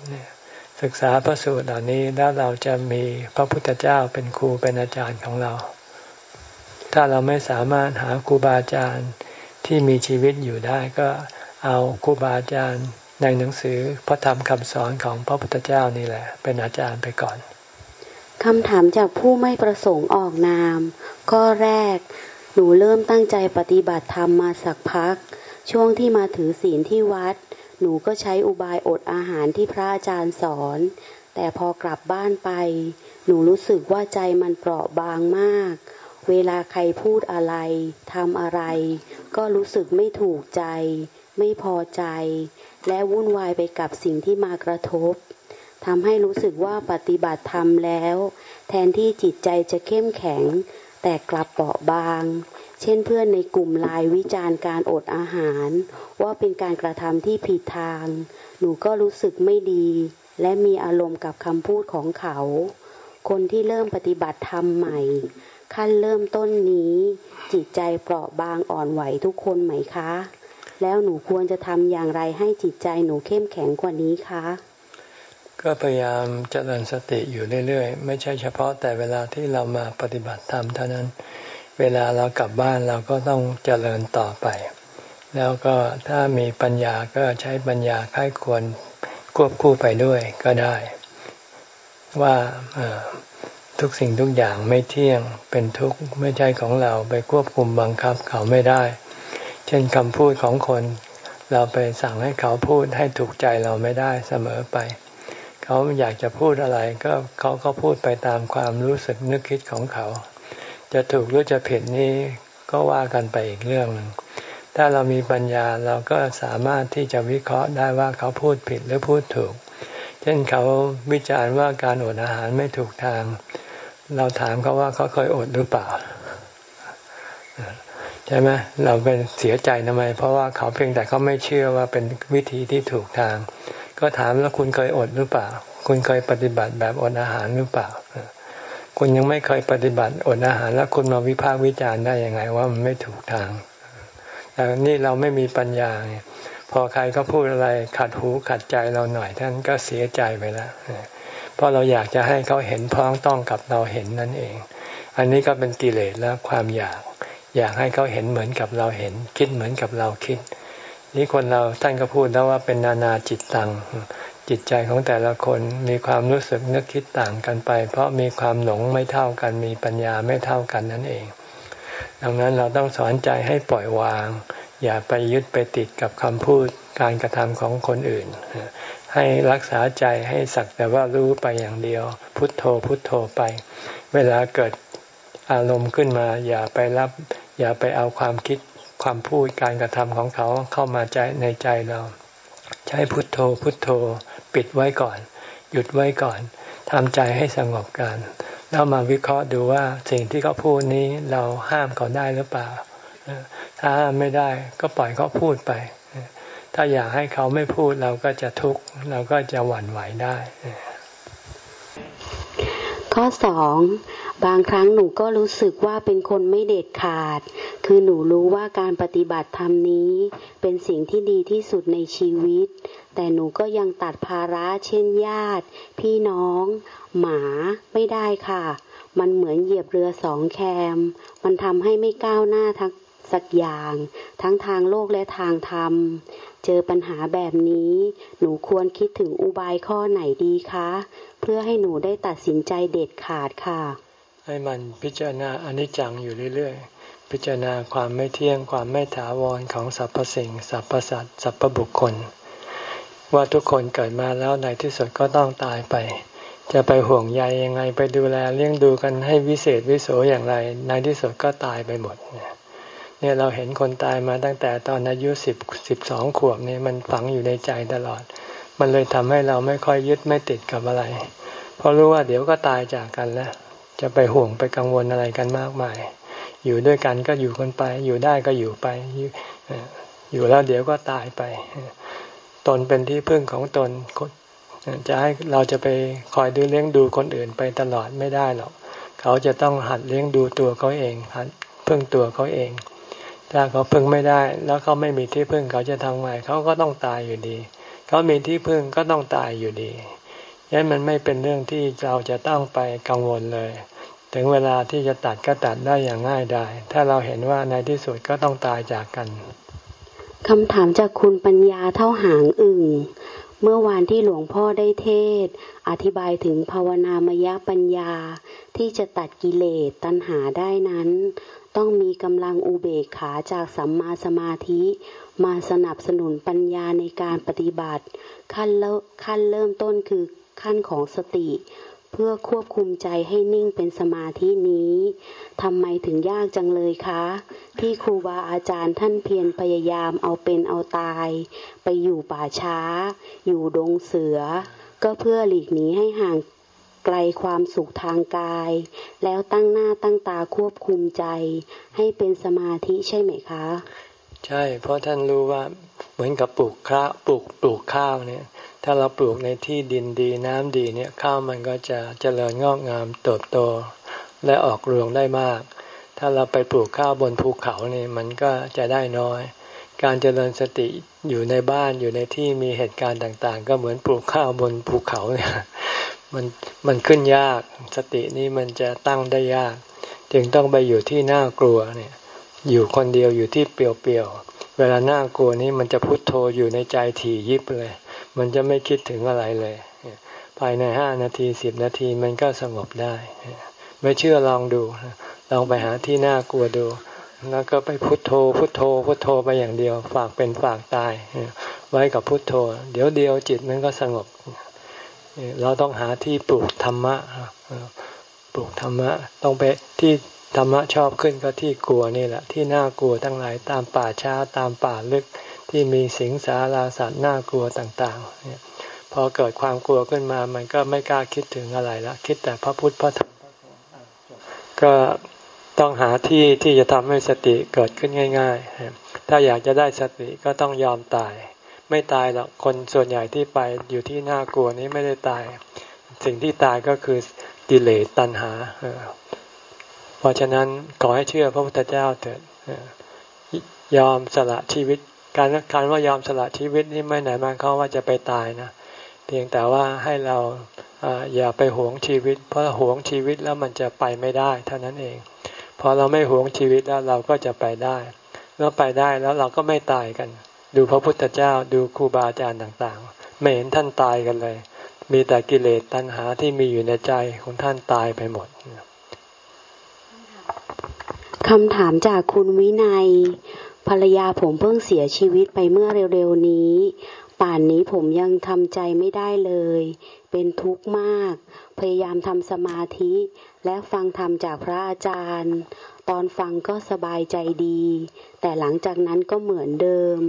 S1: ศึกษาพระสูตรเหล่านี้แล้วเราจะมีพระพุทธเจ้าเป็นครูเป็นอาจารย์ของเรา ถ้าเราไม่สามารถหาครูบาอาจารย์ที่มีชีวิตอยู่ได้ก็เอาครูบาอาจารย์ ในหนังสือพระธรรมคำสอนของพระพุทธเจ้านี่แหละ เป็นอาจารย์ไปก่อน
S2: คำถามจากผู้ไม่ประสงค์ออกนาม ข้อแรก หนูเริ่มตั้งใจปฏิบัติธรรมมาสักพัก ช่วงที่มาถือศีลที่วัด หนูก็ใช้อุบายอดอาหารที่พระอาจารย์สอน แต่พอกลับบ้านไป หนูรู้สึกว่าใจมันเปราะบางมาก เวลาใครพูดอะไรทำอะไร ก็รู้สึกไม่ถูกใจ ไม่พอใจ และวุ่นวายไปกับสิ่งที่มากระทบทำให้รู้สึกว่าปฏิบัติธรรมแล้ว แทนที่จิตใจจะเข้มแข็ง แต่กลับเปราะบาง เช่นเพื่อนในกลุ่มลน์วิจารณ์การอดอาหาร ว่าเป็นการกระทำที่ผิดทาง หนูก็รู้สึกไม่ดี และมีอารมณ์กับคำพูดของเขา คนที่เริ่มปฏิบัติธรรมใหม่ ขั้นเริ่มต้นนี้ จิตใจเปราะบางอ่อนไหวทุกคนไหมคะ แล้วหนูควรจะทำอย่างไรให้จิตใจหนูเข้มแข็งกว่านี้คะ
S1: ก็พยายามเจริญสติอยู่เรื่อยๆ ไม่ใช่เฉพาะแต่เวลาที่เรามาปฏิบัติธรรมเท่านั้น เวลาเรากลับบ้านเราก็ต้องเจริญต่อไป แล้วก็ถ้ามีปัญญาก็ใช้ปัญญาค่ายควรควบคู่ไปด้วยก็ได้ ว่าทุกสิ่งทุกอย่างไม่เที่ยงเป็นทุกข์ไม่ใช่ของเราไปควบคุมบังคับเขาไม่ได้ ช่นคำพูดของคน เราไปสั่งให้เขาพูดให้ถูกใจเราไม่ได้เสมอไป เขาอยากจะพูดอะไรก็เขาก็พูดไปตามความรู้สึกนึกคิดของเขา จะถูกหรือจะผิดนี้ก็ว่ากันไปอีกเรื่องหนึ่งถ้าเรามีปัญญาเราก็สามารถที่จะวิเคราะห์ได้ว่าเขาพูดผิดหรือพูดถูก เช่นเขาวิจารณ์ว่าการอดอาหารไม่ถูกทาง เราถามเขาว่าเขาเคยอดหรือเปล่า ช่ไหมเราเป็นเสียใจทำไม เพราะว่าเขาเพียงแต่เขาไม่เชื่อว่าเป็นวิธีที่ถูกทาง ก็ถามแล้วคุณเคยอดหรือเปล่า คุณเคยปฏิบัติแบบอดอาหารหรือเปล่า คุณยังไม่เคยปฏิบัติอดอาหาร แล้วคุณมาวิพากษ์วิจารณ์ได้ยังไงว่ามันไม่ถูกทางแต่นี่เราไม่มีปัญญาพอใครก็พูดอะไรขัดหูขัดใจเราหน่อยท่านก็เสียใจไปแล้วเพราะเราอยากจะให้เขาเห็นพ้องต้องกับเราเห็นนั่นเอง อันนี้ก็เป็นกิเลสและความอยาก อยากให้เขาเห็นเหมือนกับเราเห็น คิดเหมือนกับเราคิด นี่คนเราท่านก็พูดแล้วว่าเป็นนานาจิตตังจิตใจของแต่ละคนมีความรู้สึกนึกคิดต่างกันไป เพราะมีความหลงไม่เท่ากันมีปัญญาไม่เท่ากันนั่นเอง ดังนั้นเราต้องสอนใจให้ปล่อยวาง อย่าไปยึดไปติดกับคำพูดการกระทำของคนอื่น ให้รักษาใจให้สักแต่ว่ารู้ไปอย่างเดียว พุทโธพุทโธไป เวลาเกิดอารมณ์ขึ้นมา อย่าไปรับ อย่าไปเอาความคิดความพูดการกระทำของเขาเข้ามาใจในใจเรา ใช้พุทโธพุทโธ ปิดไว้ก่อน หยุดไว้ก่อนทำใจให้สงบกันแล้วมาวิเคราะห์ดูว่าสิ่งที่เขาพูดนี้เราห้ามเขาได้หรือเปล่า ถ้าห้ามไม่ได้ก็ปล่อยเขาพูดไป ถ้าอยากให้เขาไม่พูดเราก็จะทุกข์เราก็จะหวั่นไหวได้
S2: ข้อสอง บางครั้งหนูก็รู้สึกว่าเป็นคนไม่เด็ดขาด คือหนูรู้ว่าการปฏิบัติธรรมนี้ เป็นสิ่งที่ดีที่สุดในชีวิต แต่หนูก็ยังตัดภาระเช่นญาติ พี่น้อง หมาไม่ได้ค่ะ มันเหมือนเหยียบเรือสองแคม มันทำให้ไม่ก้าวหน้าทักสักอย่าง ทั้งทางโลกและทางธรรม เจอปัญหาแบบนี้ หนูควรคิดถึงอุบายข้อไหนดีคะ เพื่อให้หนูได้ตัดสินใจเด็ดขาดค่ะ
S1: ให้มันพิจารณาอนิจจังอยู่เรื่อยๆ พิจารณาความไม่เที่ยงความไม่ถาวรของสรรพสิ่งสรรพสัตว์สรรพบุคคล ว่าทุกคนเกิดมาแล้วในที่สุดก็ต้องตายไป จะไปห่วงใยยังไงไปดูแลเลี้ยงดูกันให้วิเศษวิโสอย่างไร ในที่สุดก็ตายไปหมดเนี่ยเราเห็นคนตายมาตั้งแต่ตอนอายุสิบสิบสองขวบเนี่ยมันฝังอยู่ในใจตลอด มันเลยทำให้เราไม่ค่อยยึดไม่ติดกับอะไร เพราะรู้ว่าเดี๋ยวก็ตายจากกันแล้ว จะไปห่วงไปกังวลอะไรกันมากมาย อยู่ด้วยกันก็อยู่กันไป อยู่ได้ก็อยู่ไป อยู่แล้วเดี๋ยวก็ตายไป ตนเป็นที่พึ่งของตนจะให้เราจะไปคอยดูเลี้ยงดูคนอื่นไปตลอดไม่ได้หรอก เขาจะต้องหัดเลี้ยงดูตัวเขาเอง หัดพึ่งตัวเขาเอง ถ้าเขาพึ่งไม่ได้ แล้วเขาไม่มีที่พึ่งเขาจะทำไงเขาก็ต้องตายอยู่ดี เขามีที่พึ่งก็ต้องตายอยู่ดียันมันไม่เป็นเรื่องที่เราจะต้องไปกังวลเลย ถึงเวลาที่จะตัดก็ตัดได้อย่างง่ายได้ถ้าเราเห็นว่าในที่สุดก็ต้องตายจากกัน
S2: คำถามจากคุณปัญญาเท่าหางอึ่ง เมื่อวานที่หลวงพ่อได้เทศ อธิบายถึงภาวนามยปัญญาที่จะตัดกิเลสตัณหาได้นั้น ต้องมีกำลังอุเบกขาจากสัมมาสมาธิ มาสนับสนุนปัญญาในการปฏิบัติ ขั้นเริ่มขั้นเริ่มต้นคือขั้นของสติ เพื่อควบคุมใจให้นิ่งเป็นสมาธินี้ทำไมถึงยากจังเลยคะ ที่ครูบาอาจารย์ท่านเพียรพยายามเอาเป็นเอาตาย ไปอยู่ป่าช้า อยู่ดงเสือ ก็เพื่อหลีกหนีให้ห่างไกลความสุขทางกาย แล้วตั้งหน้าตั้งตาควบคุมใจ ให้เป็นสมาธิใช่ไหมคะ
S1: ใช่ เพราะท่านรู้ว่าเหมือนกับปลูกข้าวปลูกปลูกข้าวเนี่ย ถ้าเราปลูกในที่ดินดีน้ำดีเนี่ยข้าวมันก็จะเจริญงอกงามเติบโตและออกรวงได้มาก ถ้าเราไปปลูกข้าวบนภูเขาเนี่ยมันก็จะได้น้อย การเจริญสติอยู่ในบ้านอยู่ในที่มีเหตุการณ์ต่างๆ ก็เหมือนปลูกข้าวบนภูเขาเนี่ยมันมันขึ้นยากสตินี้มันจะตั้งได้ยาก จึงต้องไปอยู่ที่น่ากลัวเนี่ยอยู่คนเดียวอยู่ที่เปลี่ยวๆเวลาน่ากลัวนี้มันจะพุโทโธอยู่ในใจถี่ยิบเลย มันจะไม่คิดถึงอะไรเลย ภายในห้านาทีสิบนาทีมันก็สงบได้ ไม่เชื่อลองดู ลองไปหาที่น่ากลัวดู แล้วก็ไปพุโทโธ พุโทโธ พุโทโธไปอย่างเดียว ฝากเป็นฝากตาย ไว้กับพุโทโธ เดี๋ยวเดียวจิตมันก็สงบ เราต้องหาที่ปลูกธรรมะ ปลูกธรรมะ ต้องไปที่ธรรมะชอบขึ้นก็ที่กลัวนี่แหละ ที่น่ากลัวทั้งหลายตามป่าช้าตามป่าลึก ที่มีสิงสาราสัตว์น่ากลัวต่างๆเนี่ยพอเกิดความกลัวขึ้นมา มันก็ไม่กล้าคิดถึงอะไรละคิดแต่พระพุทธพระธรรมก็ต้องหาที่ที่จะทำให้สติเกิดขึ้นง่าย ๆ ถ้าอยากจะได้สติก็ต้องยอมตาย ไม่ตายหรอกคนส่วนใหญ่ที่ไปอยู่ที่น่ากลัวนี้ไม่ได้ตาย สิ่งที่ตายก็คือกิเลสตัณหา เพราะฉะนั้นขอให้เชื่อพระพุทธเจ้าเถิดยอมสละชีวิต การการว่ายอมสละชีวิตนี่ไม่ไหนมาเขาว่าจะไปตายนะ เพียงแต่ว่าให้เราอย่าไปหวงชีวิต เพราะหวงชีวิตแล้วมันจะไปไม่ได้เท่านั้นเอง พอเราไม่หวงชีวิตแล้วเราก็จะไปได้แล้วไปได้แล้วเราก็ไม่ตายกัน ดูพระพุทธเจ้าดูครูบาอาจารย์ต่างๆ ไม่เห็นท่านตายกันเลย มีแต่กิเลสตัณหาที่มีอยู่ในใจของท่านตายไปหมด
S2: คำถามจากคุณวินัย ภรรยาผมเพิ่งเสียชีวิตไปเมื่อเร็วๆนี้ ป่านนี้ผมยังทำใจไม่ได้เลย เป็นทุกข์มาก พยายามทำสมาธิ และฟังธรรมจากพระอาจารย์ ตอนฟังก็สบายใจดี แต่หลังจากนั้นก็เหมือนเดิม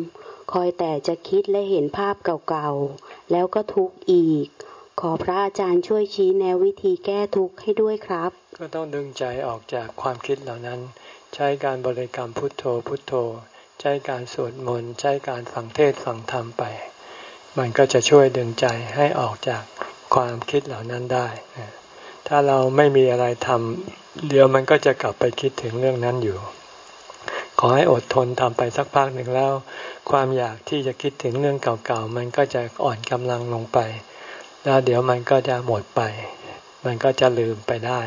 S2: คอยแต่จะคิดและเห็นภาพเก่าๆ แล้วก็ทุกข์อีก ขอพระอาจารย์ช่วยชี้แนววิธีแก้ทุกข์ให้ด้วยครับ
S1: ก็ต้องดึงใจออกจากความคิดเหล่านั้น ใช้การบริกรรมพุทโธพุทโธ ใช้การสวดมนต์ใช้การฟังเทศฟังธรรมไป มันก็จะช่วยดึงใจให้ออกจากความคิดเหล่านั้นได้ ถ้าเราไม่มีอะไรทำเดี๋ยวมันก็จะกลับไปคิดถึงเรื่องนั้นอยู่ ขอให้อดทนทำไปสักพักหนึ่งแล้ว ความอยากที่จะคิดถึงเรื่องเก่าๆ มันก็จะอ่อนกำลังลงไป แล้วเดี๋ยวมันก็จะหมดไป มันก็จะลืมไปได้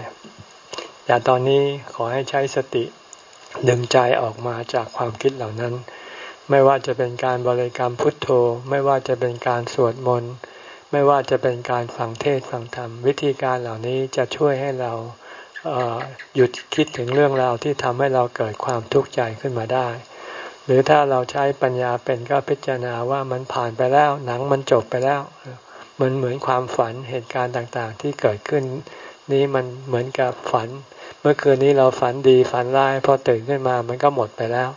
S1: แต่ตอนนี้ขอให้ใช้สติ ดึงใจออกมาจากความคิดเหล่านั้น ไม่ว่าจะเป็นการบริกรรมพุทโธ ไม่ว่าจะเป็นการสวดมนต์ไม่ว่าจะเป็นการฟังเทศฟังธรรม วิธีการเหล่านี้จะช่วยให้เราหยุดคิดถึงเรื่องราวที่ทำให้เราเกิดความทุกข์ใจขึ้นมาได้ หรือถ้าเราใช้ปัญญาเป็นก็พิจารณาว่ามันผ่านไปแล้วหนังมันจบไปแล้ว มันเหมือนความฝันเหตุการณ์ต่างๆ ที่เกิดขึ้น นี้มันเหมือนกับฝัน มื่อคืนนี้เราฝันดีฝันร้ายพอตื่นขึ้นมามันก็หมดไปแล้ว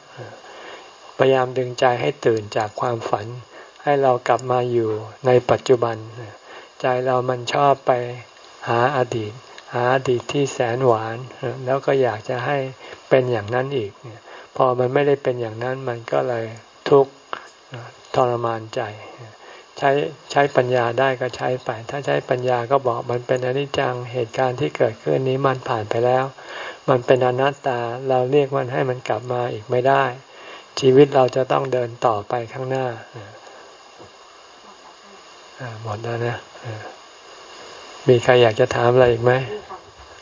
S1: พยายามดึงใจให้ตื่นจากความฝัน ให้เรากลับมาอยู่ในปัจจุบัน ใจเรามันชอบไปหาอดีต หาอดีตที่แสนหวาน แล้วก็อยากจะให้เป็นอย่างนั้นอีก พอมันไม่ได้เป็นอย่างนั้นมันก็เลยทุกข์ทรมานใจ ใช้ใช้ปัญญาได้ก็ใช้ไป ถ้าใช้ปัญญาก็บอกมันเป็นอนิจจังเหตุการณ์ที่เกิดขึ้นนี้มันผ่านไปแล้ว มันเป็นอนัตตาเราเรียกมันให้มันกลับมาอีกไม่ได้ ชีวิตเราจะต้องเดินต่อไปข้างหน้าหมดแล้วนะมีใครอยากจะถามอะไรอีกไหม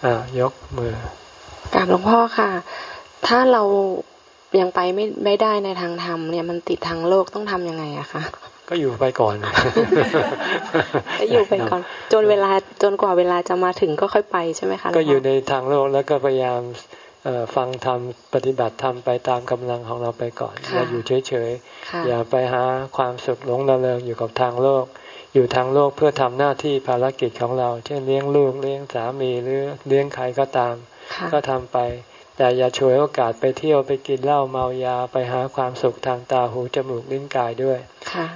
S1: อ่ายกมือก
S3: ราบหลวงพ่อค่ะ ถ้าเรายังไปไม่ไม่ได้ในทางธรรมเนี่ยมันติดทางโลกต้องทำยังไงอะคะ
S1: ก็อยู่ไปก่อน
S3: ก็อยู่ไปก่อน จนเวลาจนกว่าเวลาจะมาถึงก็ค่อยไปใช่ไหมคะ
S1: ก็อยู่ในทางโลกแล้วก็พยายามฟังธรรมปฏิบัติธรรมไปตามกำลังของเราไปก่อนอย่าอยู่เฉยๆอย่าไปหาความสุขหลงระเริงอยู่กับทางโลก อยู่ทางโลกเพื่อทำหน้าที่ภารกิจของเรา เช่นเลี้ยงลูกเลี้ยงสามีหรือเลี้ยงใครก็ตาม ก็ทำไป แต่อย่าช่วยโอกาสไปเที่ยวไปกินเหล้าเมายาไปหาความสุขทางตาหูจมูกลิ้นกายด้วย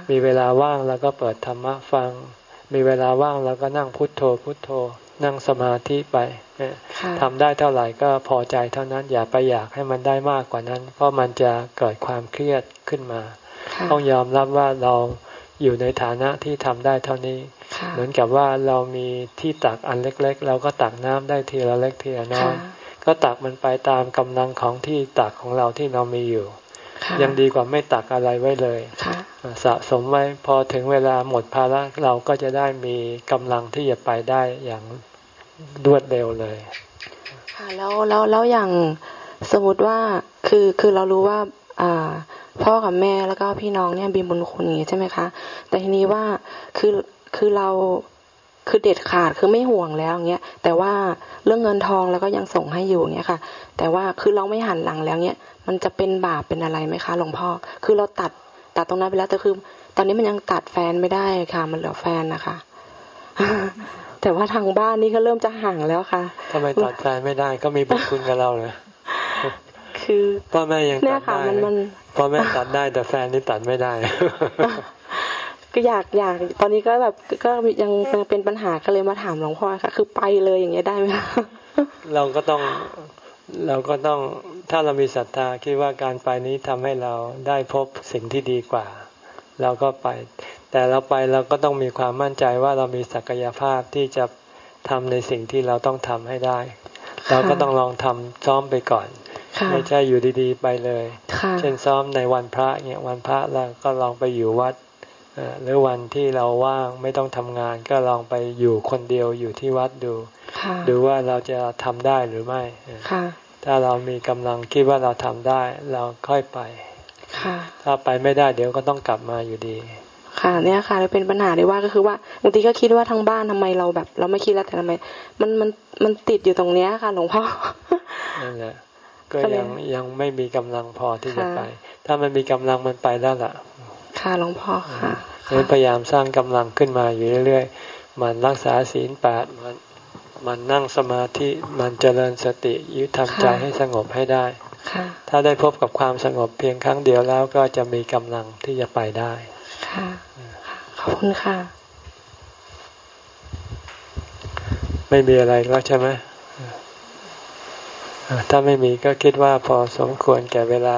S1: มีเวลาว่างแล้วก็เปิดธรรมะฟัง มีเวลาว่างแล้วก็นั่งพุทโธพุทโธ นั่งสมาธิไปทำได้เท่าไหร่ก็พอใจเท่านั้นอย่าไปอยากให้มันได้มากกว่านั้น เพราะมันจะเกิดความเครียดขึ้นมา ต้องยอมรับว่าเราอยู่ในฐานะที่ทำได้เท่านี้ เหมือนกับว่าเรามีที่ตักอันเล็ก ๆ เราก็ตักน้ำได้ทีละเล็กทีละน้อย ก็ตักมันไปตามกำลังของที่ตักของเราที่เรามีอยู่ ยังดีกว่าไม่ตักอะไรไว้เลยสะสมไว้พอถึงเวลาหมดภาระเราก็จะได้มีกำลังที่จะไปได้อย่างรวดเร็วเลย
S3: ค่ะแล้วแล้วแล้วอย่างสมมติว่าคือคือเรารู้ว่า อ่าพ่อกับแม่แล้วก็พี่น้องเนี่ยบีบุญคุณอย่างนี้ใช่ไหมคะ แต่ทีนี้ว่าคือคือเรา คือเด็ดขาดคือไม่ห่วงแล้วเงี้ยแต่ว่าเรื่องเงินทองแล้วก็ยังส่งให้อยู่เงี้ยค่ะ แต่ว่าคือเราไม่หันหลังแล้วเงี้ยมันจะเป็นบาปเป็นอะไรไหมคะหลวงพ่อ คือเราตัดตัดตรงนั้นไปแล้วแต่คือ ตอนนี้มันยังตัดแฟนไม่ได้ค่ะ มันเหลือแฟนนะคะ แต่ว่าทางบ้านนี่ก็เริ่มจะห่างแล้วค่ะ
S1: ทำไมตัดแฟนไม่ได้ก็มีบุญคุณกับเราเลย
S3: คือ
S1: พ่อแม่ยังตัดได้พ่อแม่ตัดได้แต่แฟนนี่ตัดไม่ได้
S3: ก็อยากอยากตอนนี้ก็แบบก็ยังเป็นปัญหาก็เลยมาถามหลวงพ่อค่ะ คือไปเลยอย่างเงี้ยได้ไหม
S1: เราก็ต้องเราก็ต้องถ้าเรามีศรัทธาคิดว่าการไปนี้ทำให้เราได้พบสิ่งที่ดีกว่า เราก็ไป แต่เราไปเราก็ต้องมีความมั่นใจว่าเรามีศักยภาพที่จะทำในสิ่งที่เราต้องทำให้ได้ เราก็ต้องลองทำซ้อมไปก่อนไม่ใช่อยู่ดีๆ ไปเลย เช่นซ้อมในวันพระเนี่ยวันพระเราก็ลองไปอยู่วัด หรือวันที่เราว่างไม่ต้องทำงาน ก็ลองไปอยู่คนเดียวอยู่ที่วัดดู ดูว่าเราจะทำได้หรือไม่ถ้าเรามีกำลังคิดว่าเราทำได้เราค่อยไปถ้าไปไม่ได้เดี๋ยวก็ต้องกลับมาอยู่ดี
S3: ค่ะเนี่ยค่ะเลยเป็นปัญหาได้ว่าก็คือว่าบางทีก็คิดว่าทั้งบ้านทำไมเราแบบ เราไม่คิดแล้วแต่ทำไม มันมันมันติดอยู่ตรงเนี้ยค่ะ หลวงพ่อ
S1: นั่นแหละก็ยังยังไม่มีกำลังพอที่จะไป ถ้ามันมีกำลังมันไปแล้วล่ะ
S3: ค่ะหลวงพ่อค่ะ
S1: เลยพยายามสร้างกำลังขึ้นมาอยู่เรื่อยๆ มันรักษาศีลแปดมันมันนั่งสมาธิมันเจริญสติยึดทำใจให้สงบให้ได้ถ้าได้พบกับความสงบเพียงครั้งเดียวแล้วก็จะมีกำลังที่จะไปได้
S3: ค่ะขอบคุณค่ะ
S1: ไม่มีอะไรแล้วใช่ไหมถ้าไม่มีก็คิดว่าพอสมควรแก่เวลา